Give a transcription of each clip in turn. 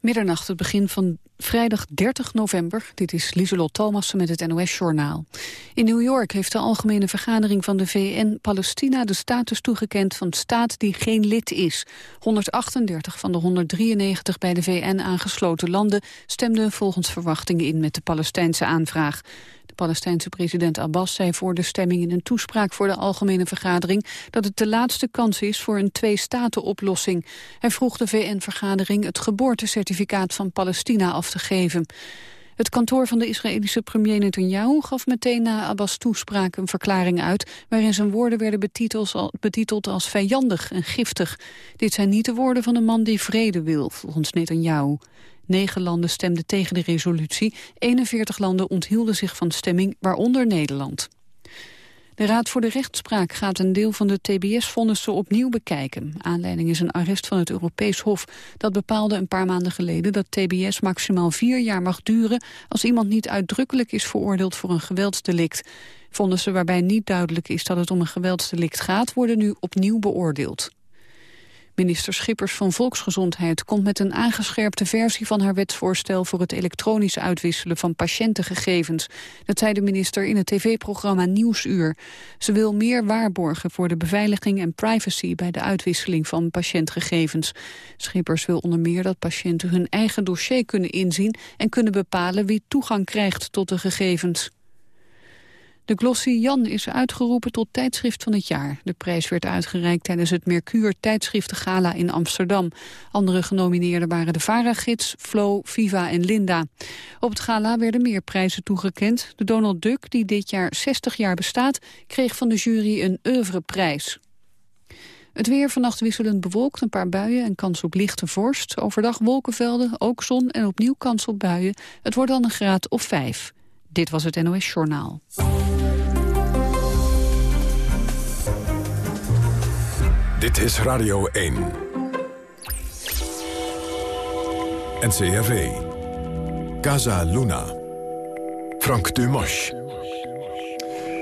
Middernacht, het begin van vrijdag 30 november. Dit is Lieselot Thomassen met het NOS-journaal. In New York heeft de Algemene Vergadering van de VN Palestina de status toegekend van staat die geen lid is. 138 van de 193 bij de VN aangesloten landen stemden volgens verwachtingen in met de Palestijnse aanvraag. Palestijnse president Abbas zei voor de stemming in een toespraak voor de Algemene Vergadering dat het de laatste kans is voor een twee-staten-oplossing. Hij vroeg de VN-vergadering het geboortecertificaat van Palestina af te geven. Het kantoor van de Israëlische premier Netanyahu gaf meteen na Abbas' toespraak een verklaring uit... waarin zijn woorden werden betiteld als vijandig en giftig. Dit zijn niet de woorden van een man die vrede wil, volgens Netanyahu. Negen landen stemden tegen de resolutie. 41 landen onthielden zich van stemming, waaronder Nederland. De Raad voor de Rechtspraak gaat een deel van de TBS-vonnissen opnieuw bekijken. Aanleiding is een arrest van het Europees Hof. Dat bepaalde een paar maanden geleden dat TBS maximaal vier jaar mag duren... als iemand niet uitdrukkelijk is veroordeeld voor een geweldsdelict. Vonnissen waarbij niet duidelijk is dat het om een geweldsdelict gaat... worden nu opnieuw beoordeeld. Minister Schippers van Volksgezondheid komt met een aangescherpte versie van haar wetsvoorstel voor het elektronisch uitwisselen van patiëntengegevens. Dat zei de minister in het tv-programma Nieuwsuur. Ze wil meer waarborgen voor de beveiliging en privacy bij de uitwisseling van patiëntgegevens. Schippers wil onder meer dat patiënten hun eigen dossier kunnen inzien en kunnen bepalen wie toegang krijgt tot de gegevens. De Glossy Jan is uitgeroepen tot tijdschrift van het jaar. De prijs werd uitgereikt tijdens het Mercure tijdschriftengala in Amsterdam. Andere genomineerden waren de Vara-gids, Flo, Viva en Linda. Op het gala werden meer prijzen toegekend. De Donald Duck, die dit jaar 60 jaar bestaat, kreeg van de jury een oeuvreprijs. Het weer vannacht wisselend bewolkt, een paar buien en kans op lichte vorst. Overdag wolkenvelden, ook zon en opnieuw kans op buien. Het wordt dan een graad of vijf. Dit was het NOS Journaal. Dit is Radio 1. NCRV. Casa Luna. Frank Dumas.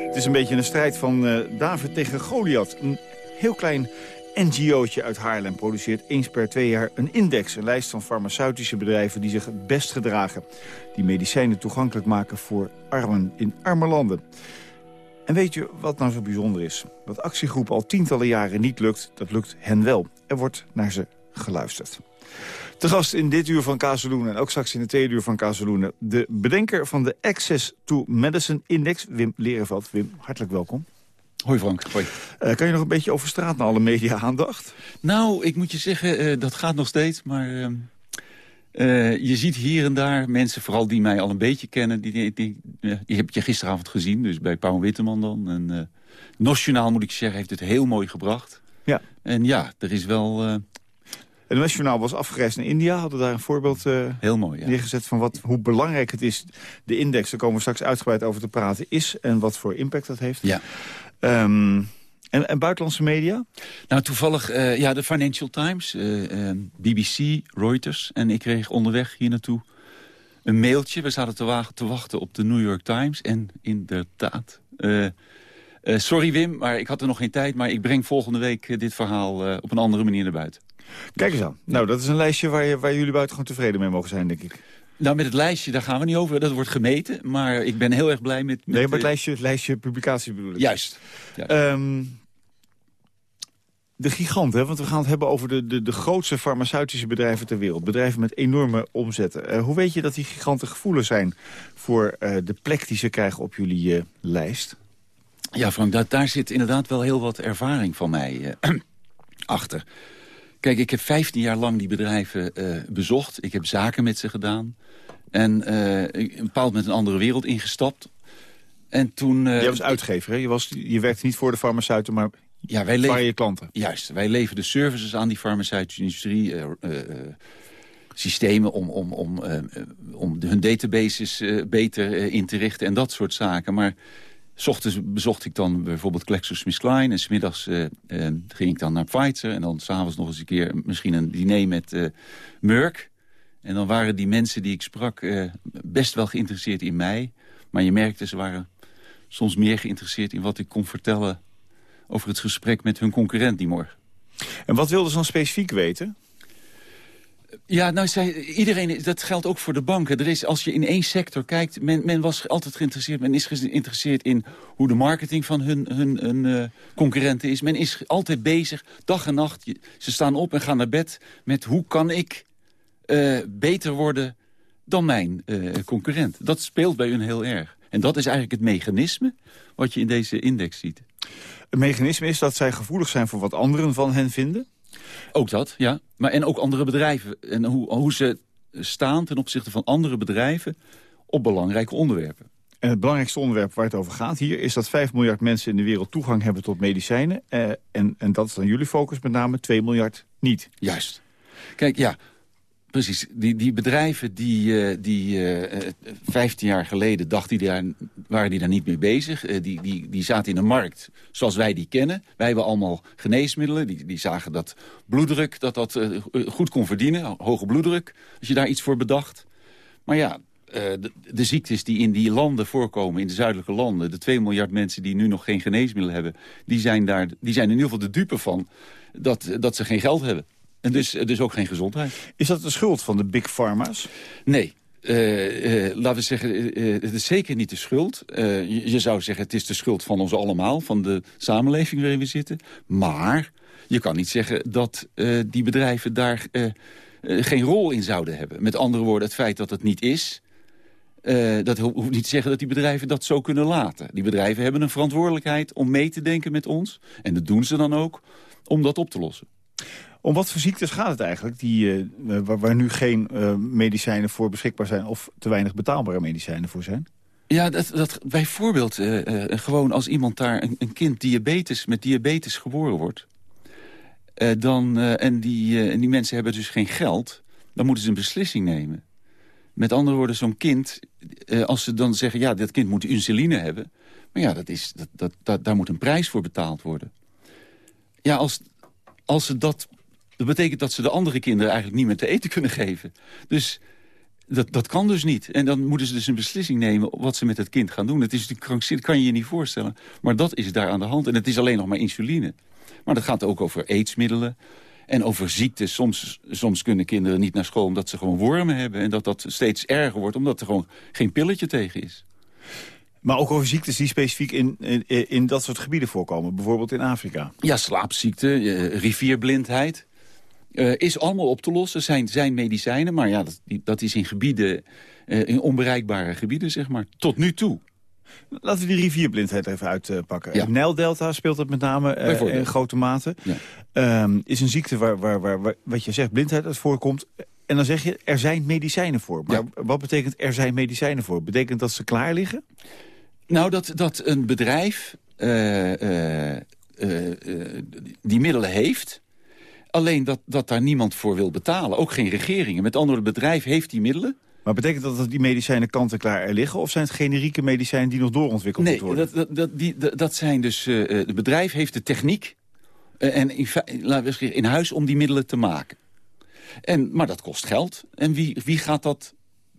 Het is een beetje een strijd van uh, David tegen Goliath. Een heel klein NGO'tje uit Haarlem produceert eens per twee jaar een index. Een lijst van farmaceutische bedrijven die zich het best gedragen. Die medicijnen toegankelijk maken voor armen in arme landen. En weet je wat nou zo bijzonder is? Wat actiegroepen al tientallen jaren niet lukt, dat lukt hen wel. Er wordt naar ze geluisterd. Te gast in dit uur van Kazeloen en ook straks in de tweede uur van Kazeloen... de bedenker van de Access to Medicine Index, Wim Lerenveld. Wim, hartelijk welkom. Hoi Frank, hoi. Uh, kan je nog een beetje over straat naar alle media-aandacht? Nou, ik moet je zeggen, uh, dat gaat nog steeds, maar... Uh, je ziet hier en daar mensen, vooral die mij al een beetje kennen... die, die, die, die heb je gisteravond gezien, dus bij Paul Witteman dan. En, Nationaal, moet ik zeggen, heeft het heel mooi gebracht. Ja. En ja, er is wel... Het Nationaal was afgereisd naar India. Hadden daar een voorbeeld Heel mooi, ja. neergezet van wat, hoe belangrijk het is. De index, daar komen we straks uitgebreid over te praten, is. En wat voor impact dat heeft. Ja. Um, en, en, buitenlandse media? Nou, toevallig, uh, ja, de Financial Times, uh, uh, BBC, Reuters. En ik kreeg onderweg hier naartoe een mailtje. We zaten te, wagen, te wachten op de New York Times. En inderdaad... sorry Wim, maar ik had er nog geen tijd. Maar ik breng volgende week dit verhaal op een andere manier naar buiten. Kijk eens aan. Nou, dat is een lijstje waar, je, waar jullie buitengewoon tevreden mee mogen zijn, denk ik. Nou, met het lijstje, daar gaan we niet over. Dat wordt gemeten. Maar ik ben heel erg blij met... met nee, maar het lijstje, het lijstje publicatie bedoel ik. Juist. Um, de gigant, hè? want we gaan het hebben over de, de, de grootste farmaceutische bedrijven ter wereld. Bedrijven met enorme omzetten. Uh, hoe weet je dat die giganten gevoelig zijn voor uh, de plek die ze krijgen op jullie uh, lijst? Ja, Frank, daar, daar zit inderdaad wel heel wat ervaring van mij achter. Kijk, ik heb 15 jaar lang die bedrijven bezocht. Ik heb zaken met ze gedaan. En een bepaald met een andere wereld ingestapt. En toen... Uh, Jij was uitgever, hè? Je, was, je werkte niet voor de farmaceuten, maar ja, wij waren je klanten. Juist, wij leverden services aan die farmaceutische industrie... systemen om, om, om, om hun databases beter in te richten en dat soort zaken. Maar S ochtends bezocht ik dan bijvoorbeeld GlaxoSmithKline... en smiddags uh, uh, ging ik dan naar Pfizer... en dan s'avonds nog eens een keer misschien een diner met uh, Merck. En dan waren die mensen die ik sprak best wel geïnteresseerd in mij. Maar je merkte, ze waren soms meer geïnteresseerd in wat ik kon vertellen... over het gesprek met hun concurrent die morgen. En wat wilden ze dan specifiek weten? Ja, nou, zij, iedereen, dat geldt ook voor de banken. Er is, als je in één sector kijkt, men, men was altijd geïnteresseerd... men is geïnteresseerd in hoe de marketing van hun, hun, hun uh, concurrenten is. Men is altijd bezig, dag en nacht. Ze staan op en gaan naar bed met hoe kan ik uh, beter worden dan mijn uh, concurrent. Dat speelt bij hun heel erg. En dat is eigenlijk het mechanisme wat je in deze index ziet. Het mechanisme is dat zij gevoelig zijn voor wat anderen van hen vinden? Ook dat, ja. Maar en ook andere bedrijven. En hoe, hoe ze staan ten opzichte van andere bedrijven op belangrijke onderwerpen. En het belangrijkste onderwerp waar het over gaat hier... is dat 5 miljard mensen in de wereld toegang hebben tot medicijnen. Eh, en, en dat is dan jullie focus met name, 2 miljard niet. Juist. Kijk, ja, Precies. Die, die bedrijven die, uh, die uh, 15 jaar geleden dachten die daar, waren die daar niet mee bezig. Die, die, die zaten in een markt zoals wij die kennen. Wij hebben allemaal geneesmiddelen. Die, die zagen dat bloeddruk dat dat goed kon verdienen. Hoge bloeddruk, als je daar iets voor bedacht. Maar ja, de, de, ziektes die in die landen voorkomen, in de zuidelijke landen... de 2 miljard mensen die nu nog geen geneesmiddel hebben... die zijn, daar, die zijn in ieder geval de dupe van dat, dat ze geen geld hebben. En dus, dus ook geen gezondheid. Is dat de schuld van de big pharma's? Nee. Uh, uh, laten we zeggen, uh, het is zeker niet de schuld. Je, je, zou zeggen, het is de schuld van ons allemaal, van de samenleving waarin we zitten. Maar je kan niet zeggen dat die bedrijven daar geen rol in zouden hebben. Met andere woorden, het feit dat het niet is... dat hoeft niet te zeggen dat die bedrijven dat zo kunnen laten. Die bedrijven hebben een verantwoordelijkheid om mee te denken met ons. En dat doen ze dan ook, om dat op te lossen. Om wat voor ziektes gaat het eigenlijk, die, uh, waar, waar, nu geen uh, medicijnen voor beschikbaar zijn... of te weinig betaalbare medicijnen voor zijn? Ja, dat, dat, bijvoorbeeld gewoon als iemand daar, een, een, kind diabetes, met diabetes geboren wordt... dan, en, die, en die mensen hebben dus geen geld, dan moeten ze een beslissing nemen. Met andere woorden, zo'n kind, als ze dan zeggen... ja, dat kind moet insuline hebben... maar ja, dat is, dat, dat, daar moet een prijs voor betaald worden. Ja, als, als ze dat dat betekent dat ze de andere kinderen eigenlijk niet meer te eten kunnen geven. Dus dat, dat kan dus niet. En dan moeten ze dus een beslissing nemen wat ze met het kind gaan doen. Het is krankzinnig, kan je je niet voorstellen. Maar dat is daar aan de hand. En het is alleen nog maar insuline. Maar dat gaat ook over aidsmiddelen. En over ziektes. Soms, soms kunnen kinderen niet naar school omdat ze gewoon wormen hebben. En dat dat steeds erger wordt omdat er gewoon geen pilletje tegen is. Maar ook over ziektes die specifiek in, in, in dat soort gebieden voorkomen. Bijvoorbeeld in Afrika. Ja, slaapziekte, eh, rivierblindheid. Uh, is allemaal op te lossen, zijn, zijn medicijnen. Maar ja, dat, dat is in gebieden, uh, in onbereikbare gebieden, zeg maar. Tot nu toe. Laten we die rivierblindheid even uitpakken. Ja. Nijldelta speelt dat met name uh, in grote mate. Ja. Um, is een ziekte waar, waar, waar, waar, wat je zegt, blindheid uit voorkomt. En dan zeg je, er zijn medicijnen voor. Maar ja. wat betekent er zijn medicijnen voor? Betekent dat ze klaar liggen? Nou, dat, dat een bedrijf die middelen heeft Alleen dat, dat daar niemand voor wil betalen. Ook geen regeringen. Met andere woorden, het bedrijf heeft die middelen. Maar betekent dat dat die medicijnen kant-en-klaar er liggen? Of zijn het generieke medicijnen die nog doorontwikkeld nee, worden? Nee, dat, dat, die, dat zijn dus... Uh, het bedrijf heeft de techniek uh, en in, laten we zeggen, in huis om die middelen te maken. En, maar dat kost geld. En wie, wie gaat dat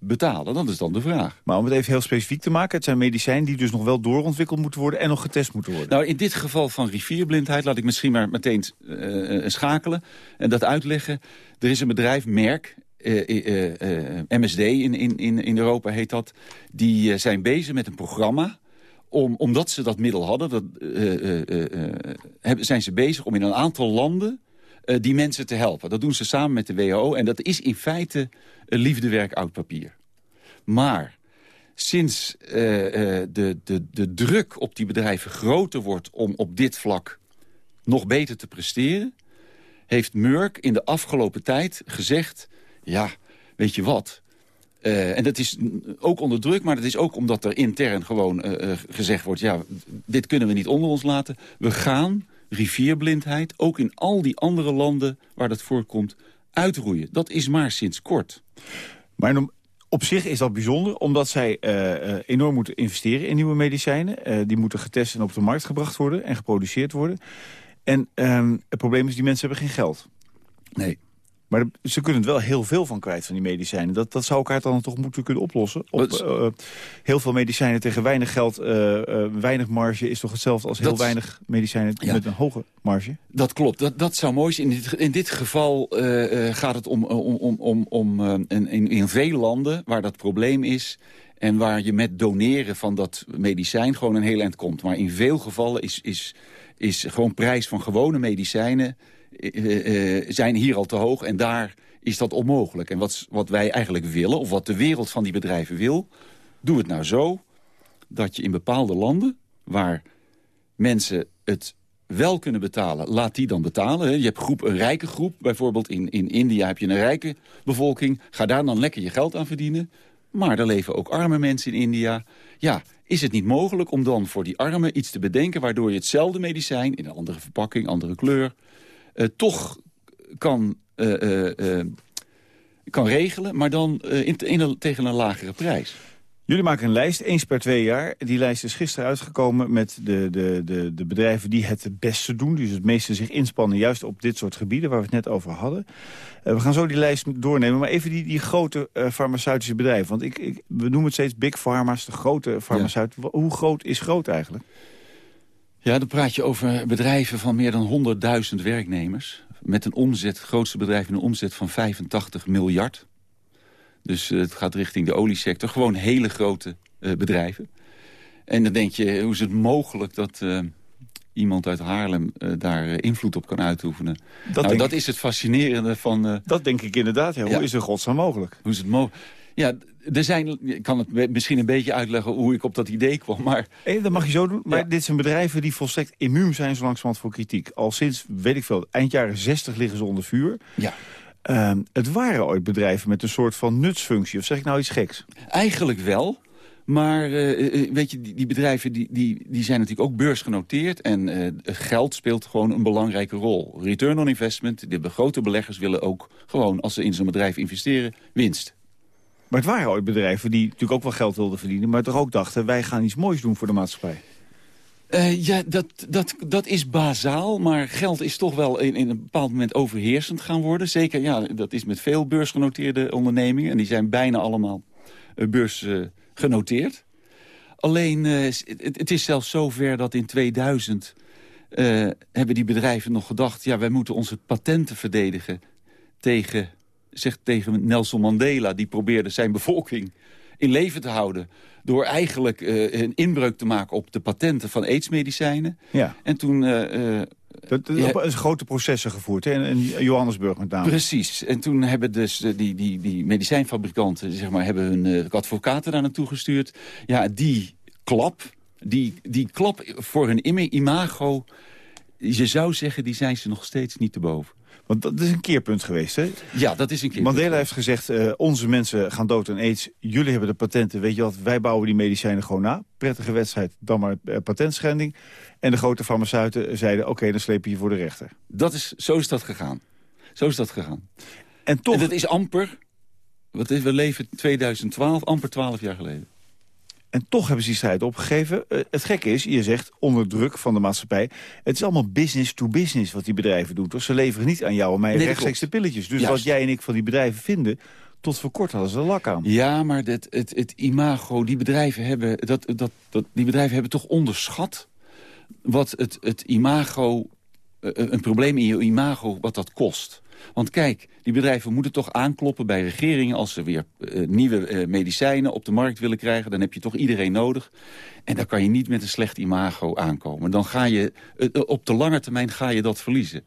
betalen? Dat is dan de vraag. Maar om het even heel specifiek te maken... het zijn medicijnen die dus nog wel doorontwikkeld moeten worden... en nog getest moeten worden. Nou, in dit geval van rivierblindheid... laat ik misschien maar meteen uh, schakelen en dat uitleggen. Er is een bedrijf, Merck... Uh, uh, MSD in, in, in Europa heet dat. Die zijn bezig met een programma... Om, omdat ze dat middel hadden, dat, zijn ze bezig om in een aantal landen uh, die mensen te helpen. Dat doen ze samen met de WHO en dat is in feite een liefdewerk oud papier. Maar sinds uh, uh, de, de, de druk op die bedrijven groter wordt om op dit vlak nog beter te presteren... heeft Merck in de afgelopen tijd gezegd... ja, weet je wat, en dat is ook onder druk, maar dat is ook omdat er intern gewoon gezegd wordt... ja, dit kunnen we niet onder ons laten. We gaan rivierblindheid, ook in al die andere landen waar dat voorkomt, uitroeien. Dat is maar sinds kort. Maar op zich is dat bijzonder, omdat zij uh, enorm moeten investeren in nieuwe medicijnen. Uh, die moeten getest en op de markt gebracht worden en geproduceerd worden. En um, het probleem is, die mensen hebben geen geld. Nee. Maar ze kunnen er wel heel veel van kwijt, van die medicijnen. Dat, dat zou elkaar dan toch moeten kunnen oplossen. Op, eh, heel veel medicijnen tegen weinig geld, eh, eh, weinig marge... is toch hetzelfde als heel Dat weinig medicijnen Ja. met een hoge marge? Dat klopt, dat, dat zou mooi zijn. In dit, in dit geval gaat het om, om, om, om, om in, in, in veel landen waar dat probleem is... en waar je met doneren van dat medicijn gewoon een heel eind komt. Maar in veel gevallen is, is, is gewoon prijs van gewone medicijnen... eh, eh, zijn hier al te hoog en daar is dat onmogelijk. En wat, wat wij eigenlijk willen, of wat de wereld van die bedrijven wil... doe het nou zo dat je in bepaalde landen... waar mensen het wel kunnen betalen, laat die dan betalen. Je hebt groep, een rijke groep, bijvoorbeeld in, in India heb je een rijke bevolking. Ga daar dan lekker je geld aan verdienen. Maar er leven ook arme mensen in India. Ja, is het niet mogelijk om dan voor die armen iets te bedenken... waardoor je hetzelfde medicijn, in een andere verpakking, andere kleur... eh, toch kan, eh, eh, kan regelen, maar dan in, in een- tegen een lagere prijs. Jullie maken een lijst, eens per twee jaar. Die lijst is gisteren uitgekomen met de, de, de, de bedrijven die het het beste doen. Dus het meeste zich inspannen juist op dit soort gebieden waar we het net over hadden. We gaan zo die lijst doornemen. Maar even die, die grote farmaceutische bedrijven. Want ik, ik, we noemen het steeds big pharma's, de grote farmaceuten. Wa- Hoe groot is groot eigenlijk? Ja, dan praat je over bedrijven van meer dan 100.000 werknemers. Met een omzet, het grootste bedrijf met een omzet van 85 miljard. Dus eh, het gaat richting de oliesector. Gewoon hele grote eh, bedrijven. En dan denk je, hoe is het mogelijk dat eh, iemand uit Haarlem daar invloed op kan uitoefenen? Dat, nou, dat is het fascinerende van... dat denk ik inderdaad. Ja. Ja. Hoe is er godsnaam mogelijk? hoe is het mogelijk? Ja, er zijn, ik kan het misschien een beetje uitleggen hoe ik op dat idee kwam. Maar Eh, dat mag je zo doen. Maar Ja. dit zijn bedrijven die volstrekt immuun zijn zo langzamerhand voor kritiek. Al sinds, weet ik veel, eind jaren 60 liggen ze onder vuur. ja, Ehm, het waren ooit bedrijven met een soort van nutsfunctie. Of zeg ik nou iets geks? Eigenlijk wel. Maar eh, eh, weet je, die, die bedrijven die, die, die zijn natuurlijk ook beursgenoteerd. En geld speelt gewoon een belangrijke rol. Return on investment. De grote beleggers willen ook gewoon, als ze in zo'n bedrijf investeren, winst. Maar het waren ooit bedrijven die natuurlijk ook wel geld wilden verdienen... maar toch ook dachten, wij gaan iets moois doen voor de maatschappij. Eh, ja, dat, dat, dat is bazaal, maar geld is toch wel in, in een bepaald moment overheersend gaan worden. Zeker, ja, dat is met veel beursgenoteerde ondernemingen. En die zijn bijna allemaal eh, beursgenoteerd. Alleen, eh, s- het, het is zelfs zover dat in 2000 eh, hebben die bedrijven nog gedacht... ja, wij moeten onze patenten verdedigen tegen, zeg, tegen Nelson Mandela. Die probeerde zijn bevolking in leven te houden... door eigenlijk eh, een inbreuk te maken op de patenten van aidsmedicijnen. Ja, En toen... eh, dat, dat Ja. grote processen gevoerd. Hè? In, Johannesburg met name. Precies. En toen hebben dus die, die, die medicijnfabrikanten zeg maar, hebben hun advocaten daar naartoe gestuurd. Ja, die klap, die, die klap voor hun ima- imago... je zou zeggen, die zijn ze nog steeds niet te boven. Want dat is een keerpunt geweest. Hè? Ja, dat is een keer. Mandela heeft gezegd, eh, onze mensen gaan dood aan aids. Jullie hebben de patenten. Weet je wat, wij bouwen die medicijnen gewoon na. Prettige wedstrijd, dan maar eh, patentschending. En de grote farmaceuten zeiden, oké, dan sleep je je voor de rechter. Dat is, zo is dat gegaan. Zo is dat gegaan. En toch, En dat is amper... Wat is, we leven 2012, amper 12 jaar geleden. En toch hebben ze die strijd opgegeven. Eh, het gekke is, je zegt onder druk van de maatschappij... het is allemaal business to business wat die bedrijven doen. toch? Ze leveren niet aan jou en mij Nee, rechtstreeks de pilletjes. Dus Juist. wat jij en ik van die bedrijven vinden... tot voor kort hadden ze er lak aan. Ja, maar het, het, het imago, die bedrijven, hebben, dat, dat, dat, die bedrijven hebben toch onderschat... wat het, het imago, eh, een probleem in je imago, wat dat kost. Want kijk, die bedrijven moeten toch aankloppen bij regeringen... als ze weer eh, nieuwe eh, medicijnen op de markt willen krijgen. Dan heb je toch iedereen nodig. En dan kan je niet met een slecht imago aankomen. Dan ga je, eh, op de lange termijn ga je dat verliezen.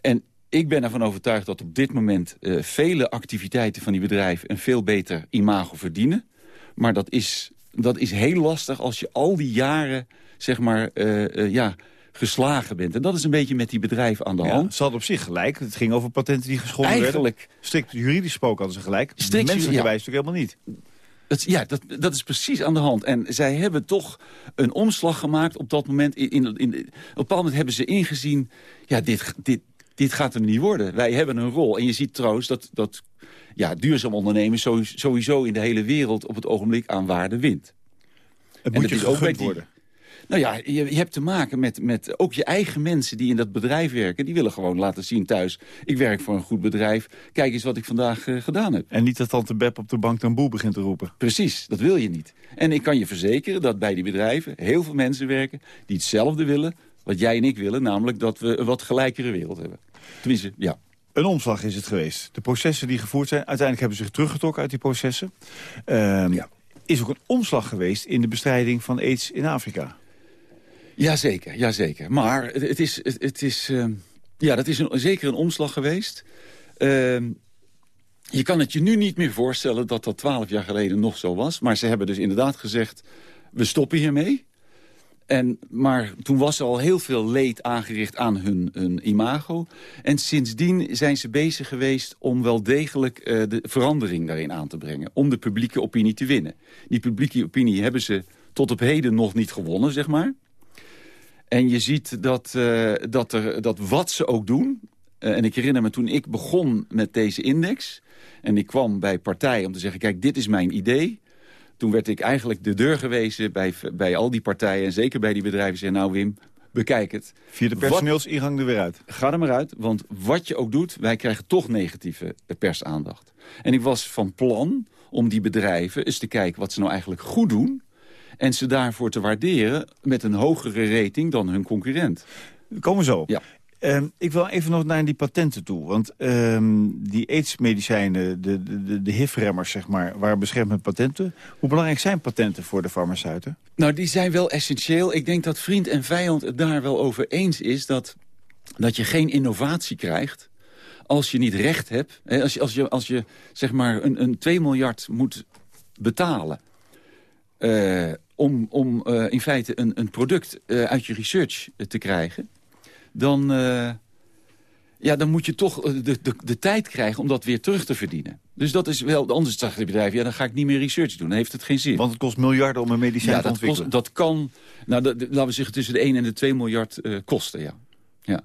En ik ben ervan overtuigd dat op dit moment vele activiteiten van die bedrijven een veel beter imago verdienen. Maar dat is, dat is heel lastig als je al die jaren, zeg maar, ja, geslagen bent. En dat is een beetje met die bedrijven aan de hand. ze hadden op zich gelijk. Het ging over patenten die geschonden werden. Strikt juridisch gesproken hadden ze gelijk. Strikt- Menselijk ja. wijs natuurlijk helemaal niet. het, ja, dat, dat is precies aan de hand. En zij hebben toch een omslag gemaakt op dat moment. In, in, in- op een bepaald moment hebben ze ingezien, ja, dit, dit, dit gaat hem niet worden. Wij hebben een rol. En je ziet trouwens dat, dat ja, duurzaam ondernemen sowieso, in de hele wereld op het ogenblik aan waarde wint. Het moet je gegund worden. Nou ja, je, je, hebt te maken met, met ook je eigen mensen die in dat bedrijf werken. Die willen gewoon laten zien thuis, ik werk voor een goed bedrijf. Kijk eens wat ik vandaag uh, gedaan heb. En niet dat tante Beb op de bank dan boel begint te roepen. Precies, dat wil je niet. En ik kan je verzekeren dat bij die bedrijven heel veel mensen werken... die hetzelfde willen wat jij en ik willen. Namelijk dat we een wat gelijkere wereld hebben. Tenminste, ja. Een omslag is het geweest. De processen die gevoerd zijn, uiteindelijk hebben ze zich teruggetrokken uit die processen. Ja. Is ook een omslag geweest in de bestrijding van aids in Afrika. Jazeker, jazeker. Maar het is, het, is, uh, ja, dat is zeker een omslag geweest. Uh, je kan het je nu niet meer voorstellen dat dat twaalf jaar geleden nog zo was. Maar ze hebben dus inderdaad gezegd, we stoppen hiermee. En, maar toen was er al heel veel leed aangericht aan hun, imago. En sindsdien zijn ze bezig geweest om wel degelijk uh, de verandering daarin aan te brengen. Om de publieke opinie te winnen. Die publieke opinie hebben ze tot op heden nog niet gewonnen, zeg maar. En je ziet dat, uh, dat, er, dat wat ze ook doen... Uh, en ik herinner me toen ik begon met deze index... en ik kwam bij partijen om te zeggen... kijk, dit is mijn idee toen werd ik eigenlijk de deur gewezen bij, bij al die partijen... en zeker bij die bedrijven. Zeggen, nou Wim, bekijk het. Via de personeelsingang er weer uit. Ga er maar uit, want wat je ook doet... wij krijgen toch negatieve persaandacht. En ik was van plan om die bedrijven eens te kijken... wat ze nou eigenlijk goed doen... en ze daarvoor te waarderen met een hogere rating dan hun concurrent. Komen we zo. Ja. Um, ik wil even nog naar die patenten toe. Want um, die aidsmedicijnen, de, de, de HIV-remmers, zeg maar, waren beschermd met patenten. Hoe belangrijk zijn patenten voor de farmaceuten? Nou, die zijn wel essentieel. Ik denk dat vriend en vijand het daar wel over eens is... dat, dat je geen innovatie krijgt als je niet recht hebt. Hè, als je, als je, als je zeg maar een, een 2 miljard moet betalen... Uh, om, om uh, in feite een, een product uh, uit je research te krijgen dan, ja, dan moet je toch de, de, de tijd krijgen om dat weer terug te verdienen. Dus dat is wel, anders zegt het bedrijf, ja, dan ga ik niet meer research doen. Dan heeft het geen zin. Want het kost miljarden om een medicijn ja, te ontwikkelen. Kost, dat kan, nou, dat, laten we zeggen, tussen de 1 en de 2 miljard kosten, ja. ja.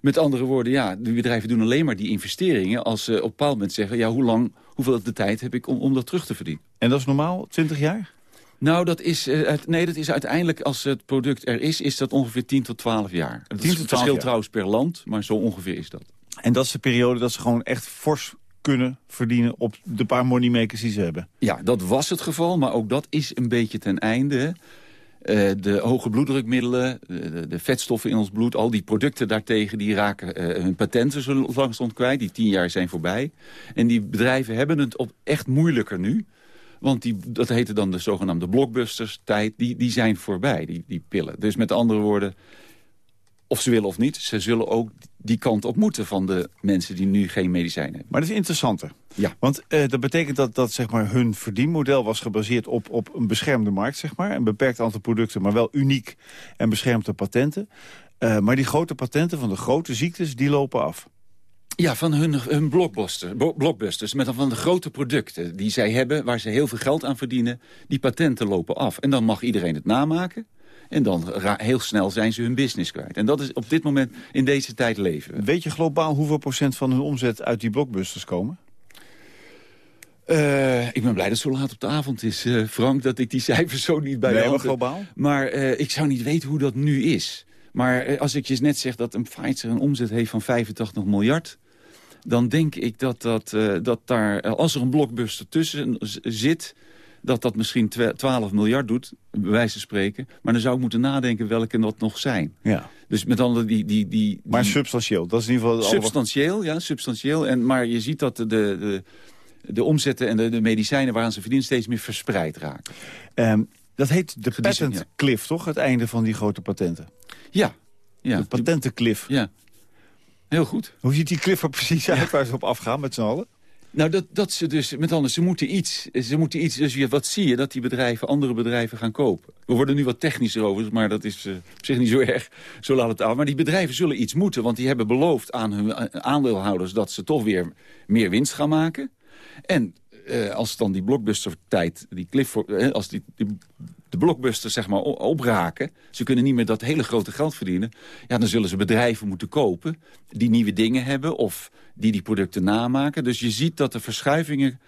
Met andere woorden, ja, de bedrijven doen alleen maar die investeringen... als ze op een bepaald moment zeggen, ja, hoe lang, hoeveel de tijd heb ik om, om dat terug te verdienen. En dat is normaal, 20 jaar? Nou, dat is, uh, nee, dat is uiteindelijk, als het product er is, is dat ongeveer 10 tot 12 jaar. Het verschilt trouwens per land, maar zo ongeveer is dat. En dat is de periode dat ze gewoon echt fors kunnen verdienen op de paar moneymakers die ze hebben? Ja, dat was het geval, maar ook dat is een beetje ten einde. Uh, de hoge bloeddrukmiddelen, de, de, vetstoffen in ons bloed... al die producten daartegen, die raken uh, hun patenten zo langzamerhand kwijt. Die tien jaar zijn voorbij. En die bedrijven hebben het op echt moeilijker nu. Want die, dat heette dan de zogenaamde blockbusters tijd. Die, die zijn voorbij, die, die pillen. Dus met andere woorden, of ze willen of niet... ze zullen ook die kant op moeten van de mensen die nu geen medicijnen hebben. Maar dat is interessanter. Ja. Want uh, dat betekent dat, dat zeg maar, hun verdienmodel was gebaseerd op, op een beschermde markt. Zeg maar, een beperkt aantal producten, maar wel uniek en beschermde patenten. Uh, maar die grote patenten van de grote ziektes, die lopen af. Ja, van hun, hun blockbuster, blockbusters. Met van de grote producten die zij hebben, waar ze heel veel geld aan verdienen. Die patenten lopen af. En dan mag iedereen het namaken. En dan heel snel zijn ze hun business kwijt. En dat is op dit moment in deze tijd leven. Weet je globaal hoeveel procent van hun omzet uit die blockbusters komen? Uh, ik ben blij dat het zo laat op de avond is, uh, Frank, dat ik die cijfers zo niet bij nee, de hand globaal? Maar uh, ik zou niet weten hoe dat nu is. Maar als ik je net zeg dat een Pfizer een omzet heeft van 85 miljard dan denk ik dat, dat, uh, dat daar, als er een blockbuster tussen zit... dat dat misschien 12 miljard doet, bij wijze van spreken. Maar dan zou ik moeten nadenken welke dat nog zijn. Ja. Dus met andere die, die, die, die... Maar substantieel, dat is in ieder geval... Substantieel, ja, substantieel. En, maar je ziet dat de, de, de omzetten en de, de medicijnen waaraan ze verdienen... steeds meer verspreid raken. Um, dat heet de patent cliff, toch? Het einde van die grote patenten. Ja. ja. De patentencliff. Ja. Heel goed. Hoe ziet die cliff er precies uit waar ze op afgaan met z'n allen? Nou, dat, dat ze dus, met anders, ze moeten iets, ze moeten iets, dus wat zie je, dat die bedrijven andere bedrijven gaan kopen. We worden nu wat technischer over, maar dat is uh, op zich niet zo erg, zo laat het aan. Maar die bedrijven zullen iets moeten, want die hebben beloofd aan hun aandeelhouders dat ze toch weer meer winst gaan maken. En uh, als dan die blockbuster-tijd, die cliff, uh, als die, die, de blockbusters zeg maar opraken... ze kunnen niet meer dat hele grote geld verdienen... ja, dan zullen ze bedrijven moeten kopen die nieuwe dingen hebben... of die die producten namaken. Dus je ziet dat er verschuivingen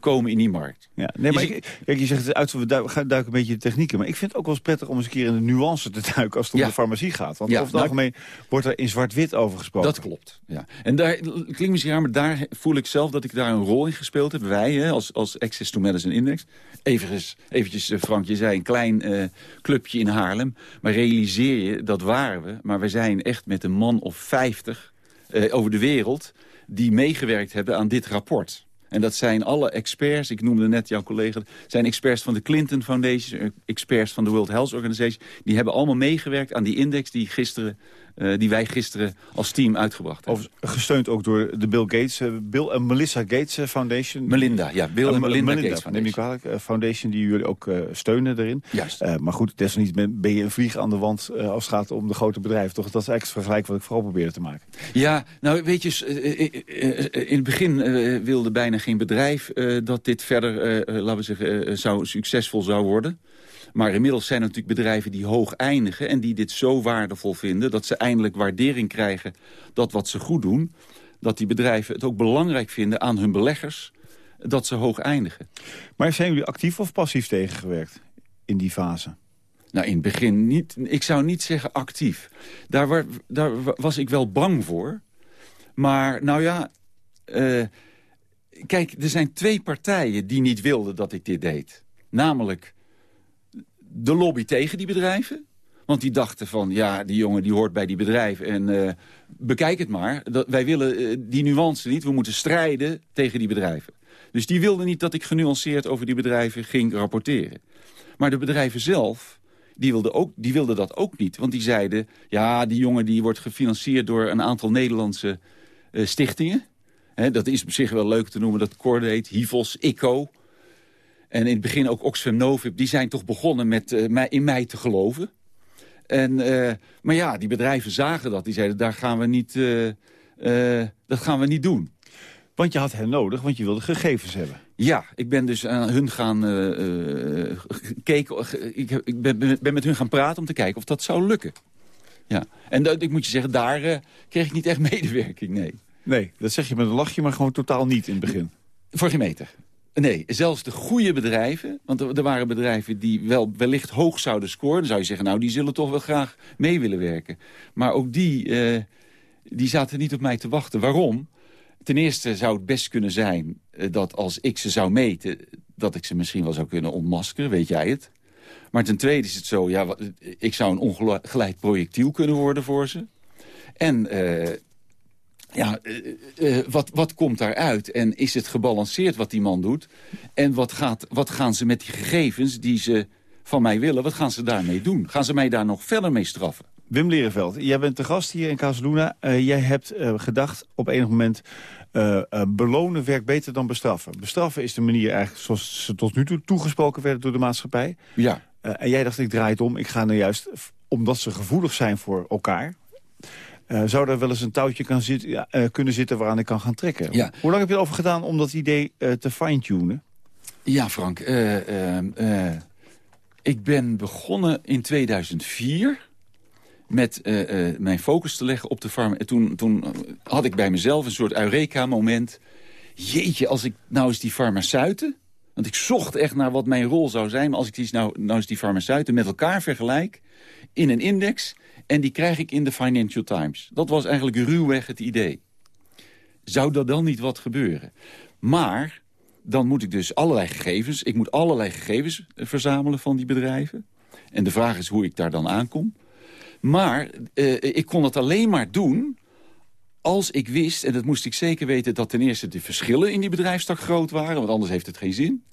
komen in die markt. Ja, nee, maar je, ik, kijk, je zegt uit, we duiken, duiken een beetje de technieken. Maar ik vind het ook wel eens prettig om eens een keer in de nuance te duiken als het om de farmacie gaat. Want over het nou, algemeen wordt er in zwart-wit over gesproken. Dat klopt, ja. En daar klinkt misschien raar, maar daar voel ik zelf dat ik daar een rol in gespeeld heb. Wij, hè, als, als Access to Medicine Index. Eventjes, eventjes uh, Frank, je zei een klein uh, clubje in Haarlem. Maar realiseer je, dat waren we. Maar we zijn echt met een man of 50 uh, over de wereld die meegewerkt hebben aan dit rapport. En dat zijn alle experts, ik noemde net jouw collega... zijn experts van de Clinton Foundation, eh, experts van de World Health Organization. Die hebben allemaal meegewerkt aan die index die gisteren uh, die wij gisteren als team uitgebracht hebben. Over, gesteund ook door de Bill Gates, uh, Bill en Melissa Gates Foundation. Melinda, ja, Bill en Melinda, Melinda Gates Foundation. Neem ik kwalijk, Foundation die jullie ook steunen erin. Juist. maar goed, desalniettemin ben je een vlieg aan de wand als het gaat om de grote bedrijven. Toch? Dat is eigenlijk vergelijk wat ik vooral probeerde te maken. Ja, nou weet je, in het begin wilde bijna geen bedrijf dat dit verder, laten we zeggen, zou, succesvol zou worden. Maar inmiddels zijn er natuurlijk bedrijven die hoog eindigen... en die dit zo waardevol vinden dat ze eindelijk waardering krijgen... dat wat ze goed doen, dat die bedrijven het ook belangrijk vinden aan hun beleggers... dat ze hoog eindigen. Maar zijn jullie actief of passief tegengewerkt in die fase? Nou, in het begin niet. Ik zou niet zeggen actief. Daar, daar was ik wel bang voor. Maar nou ja... Uh, kijk, er zijn twee partijen die niet wilden dat ik dit deed. Namelijk de lobby tegen die bedrijven. Want die dachten van, ja, die jongen die hoort bij die bedrijven. En uh, bekijk het maar. Wij willen uh, die nuance niet. We moeten strijden tegen die bedrijven. Dus die wilden niet dat ik genuanceerd over die bedrijven ging rapporteren. Maar de bedrijven zelf, die wilden, ook, die wilden dat ook niet. Want die zeiden, ja, die jongen die wordt gefinancierd door een aantal Nederlandse uh, stichtingen. He, dat is op zich wel leuk te noemen, dat Cordate, Hivos, ICO. En in het begin ook Oxfam Novib, die zijn toch begonnen met uh, in mij te geloven. En, uh, maar ja, die bedrijven zagen dat. Die zeiden, daar gaan we niet, uh, dat gaan we niet doen. Want je had hen nodig, want je wilde gegevens hebben. Ja, ik ben dus aan hun gaan kijken. Ik, ik ben, ben, met hun gaan praten om te kijken of dat zou lukken. Ja. En dat, ik moet je zeggen, daar kreeg ik niet echt medewerking, nee. Nee, dat zeg je met een lachje, maar gewoon totaal niet in het begin. Voor geen meter. Nee, zelfs de goede bedrijven. Want er, waren bedrijven die wel wellicht hoog zouden scoren. Dan zou je zeggen, nou, die zullen toch wel graag mee willen werken. Maar ook die, uh, die zaten niet op mij te wachten. Waarom? Ten eerste zou het best kunnen zijn uh, dat als ik ze zou meten... dat ik ze misschien wel zou kunnen ontmaskeren, weet jij het? Maar ten tweede is het zo, ja, ik zou een ongeleid projectiel kunnen worden voor ze. En uh, ja, uh, uh, wat, wat komt daaruit? En is het gebalanceerd wat die man doet? En wat, gaat, wat gaan ze met die gegevens die ze van mij willen... wat gaan ze daarmee doen? Gaan ze mij daar nog verder mee straffen? Wim Lerenveld, jij bent de gast hier in Casaluna. Uh, jij hebt gedacht op enig moment... belonen werkt beter dan bestraffen. Bestraffen is de manier eigenlijk zoals ze tot nu toe toegesproken werden door de maatschappij. Ja. en jij dacht, ik draai het om. Ik ga nou juist, omdat ze gevoelig zijn voor elkaar... Uh, zou er wel eens een touwtje kan zit, uh, kunnen zitten waaraan ik kan gaan trekken? Ja. Hoe lang heb je erover gedaan om dat idee uh, te fine-tunen? Ja, Frank. ik ben begonnen in 2004 met mijn focus te leggen op de farm. En toen, toen had ik bij mezelf een soort Eureka-moment. Jeetje, als ik nou eens die farmaceuten... Want ik zocht echt naar wat mijn rol zou zijn. Maar als ik die, nou, nou eens die farmaceuten met elkaar vergelijk... in een index en die krijg ik in de Financial Times. Dat was eigenlijk ruwweg het idee. Zou er dan niet wat gebeuren? Maar dan moet ik dus allerlei gegevens... ik moet allerlei gegevens eh, verzamelen van die bedrijven. En de vraag is hoe ik daar dan aankom. Maar uh, ik kon het alleen maar doen als ik wist, en dat moest ik zeker weten... dat ten eerste de verschillen in die bedrijfstak groot waren... want anders heeft het geen zin.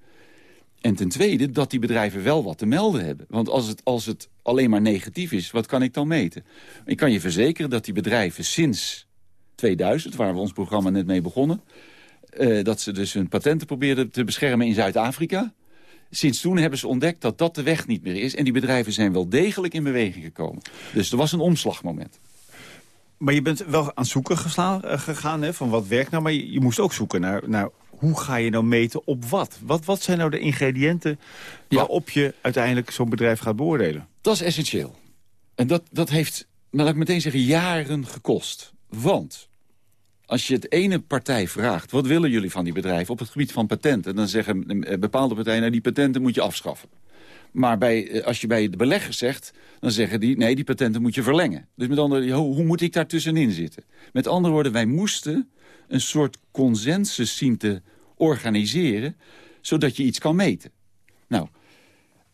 En ten tweede dat die bedrijven wel wat te melden hebben. Want als het, als het alleen maar negatief is, wat kan ik dan meten? Ik kan je verzekeren dat die bedrijven sinds 2000, waar we ons programma net mee begonnen... Uh, dat ze dus hun patenten probeerden te beschermen in Zuid-Afrika... Sinds toen hebben ze ontdekt dat dat de weg niet meer is. En die bedrijven zijn wel degelijk in beweging gekomen. Dus er was een omslagmoment. Maar je bent wel aan zoeken uh, gegaan hè, van wat werkt nou. Maar je, je moest ook zoeken naar, naar hoe ga je nou meten op wat? Wat, wat zijn nou de ingrediënten waarop je uiteindelijk zo'n bedrijf gaat beoordelen? Dat is essentieel. En dat, dat heeft, laat ik meteen zeggen, jaren gekost. Want als je het ene partij vraagt... wat willen jullie van die bedrijven op het gebied van patenten... dan zeggen eh, bepaalde partijen, nou, die patenten moet je afschaffen. Maar bij, eh, als je bij de beleggers zegt, dan zeggen die... nee, die patenten moet je verlengen. Dus met andere hoe, hoe moet ik daar tussenin zitten? Met andere woorden, wij moesten een soort consensus zien te organiseren... zodat je iets kan meten. Nou,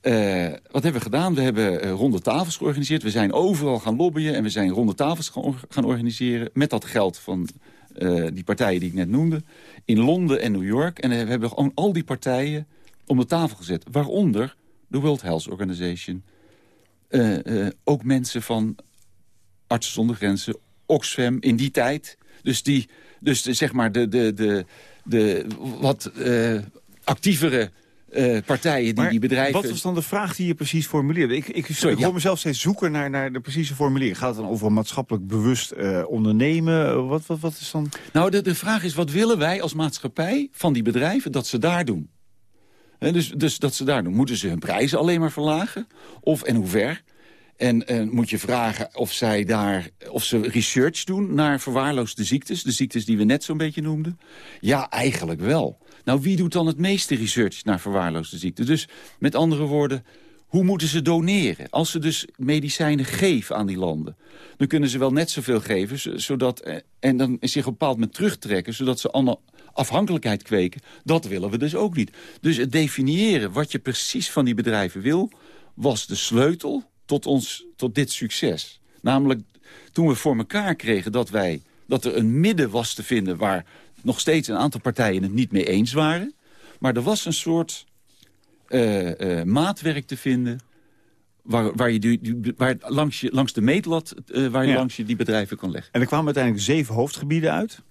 uh, wat hebben we gedaan? We hebben uh, ronde tafels georganiseerd. We zijn overal gaan lobbyen en we zijn ronde tafels gaan, gaan organiseren... met dat geld van uh, die partijen die ik net noemde. In Londen en New York. En we hebben gewoon al die partijen om de tafel gezet. Waaronder de World Health Organization. ook mensen van Artsen zonder Grenzen, Oxfam in die tijd. Dus, die, dus de, zeg maar de, de, de, de wat actievere uh, partijen die die bedrijven... wat was dan de vraag die je precies formuleerde? Ik, ik, Sorry, ik hoor mezelf steeds zoeken naar, naar de precieze formulering. Gaat het dan over maatschappelijk bewust uh, ondernemen? Wat, wat, wat is dan... Nou, de, de vraag is, wat willen wij als maatschappij van die bedrijven dat ze daar doen? Dus, dus dat ze daar doen. Moeten ze hun prijzen alleen maar verlagen? Of en hoe ver? En uh, moet je vragen of zij daar, of ze research doen naar verwaarloosde ziektes. De ziektes die we net zo'n beetje noemden. Ja, eigenlijk wel. Nou, wie doet dan het meeste research naar verwaarloosde ziekten? Dus met andere woorden, hoe moeten ze doneren? Als ze dus medicijnen geven aan die landen... dan kunnen ze wel net zoveel geven, zodat, eh, en dan zich op bepaald moment terugtrekken... zodat ze allemaal afhankelijkheid kweken. Dat willen we dus ook niet. Dus het definiëren wat je precies van die bedrijven wil... was de sleutel tot, ons, tot dit succes. Namelijk toen we voor elkaar kregen dat, wij, dat er een midden was te vinden... waar nog steeds een aantal partijen het niet mee eens waren. Maar er was een soort uh, uh, maatwerk te vinden... Waar, waar je die, waar langs, je, langs de meetlat uh, waar je langs je die bedrijven kan leggen. En er kwamen uiteindelijk zeven hoofdgebieden uit?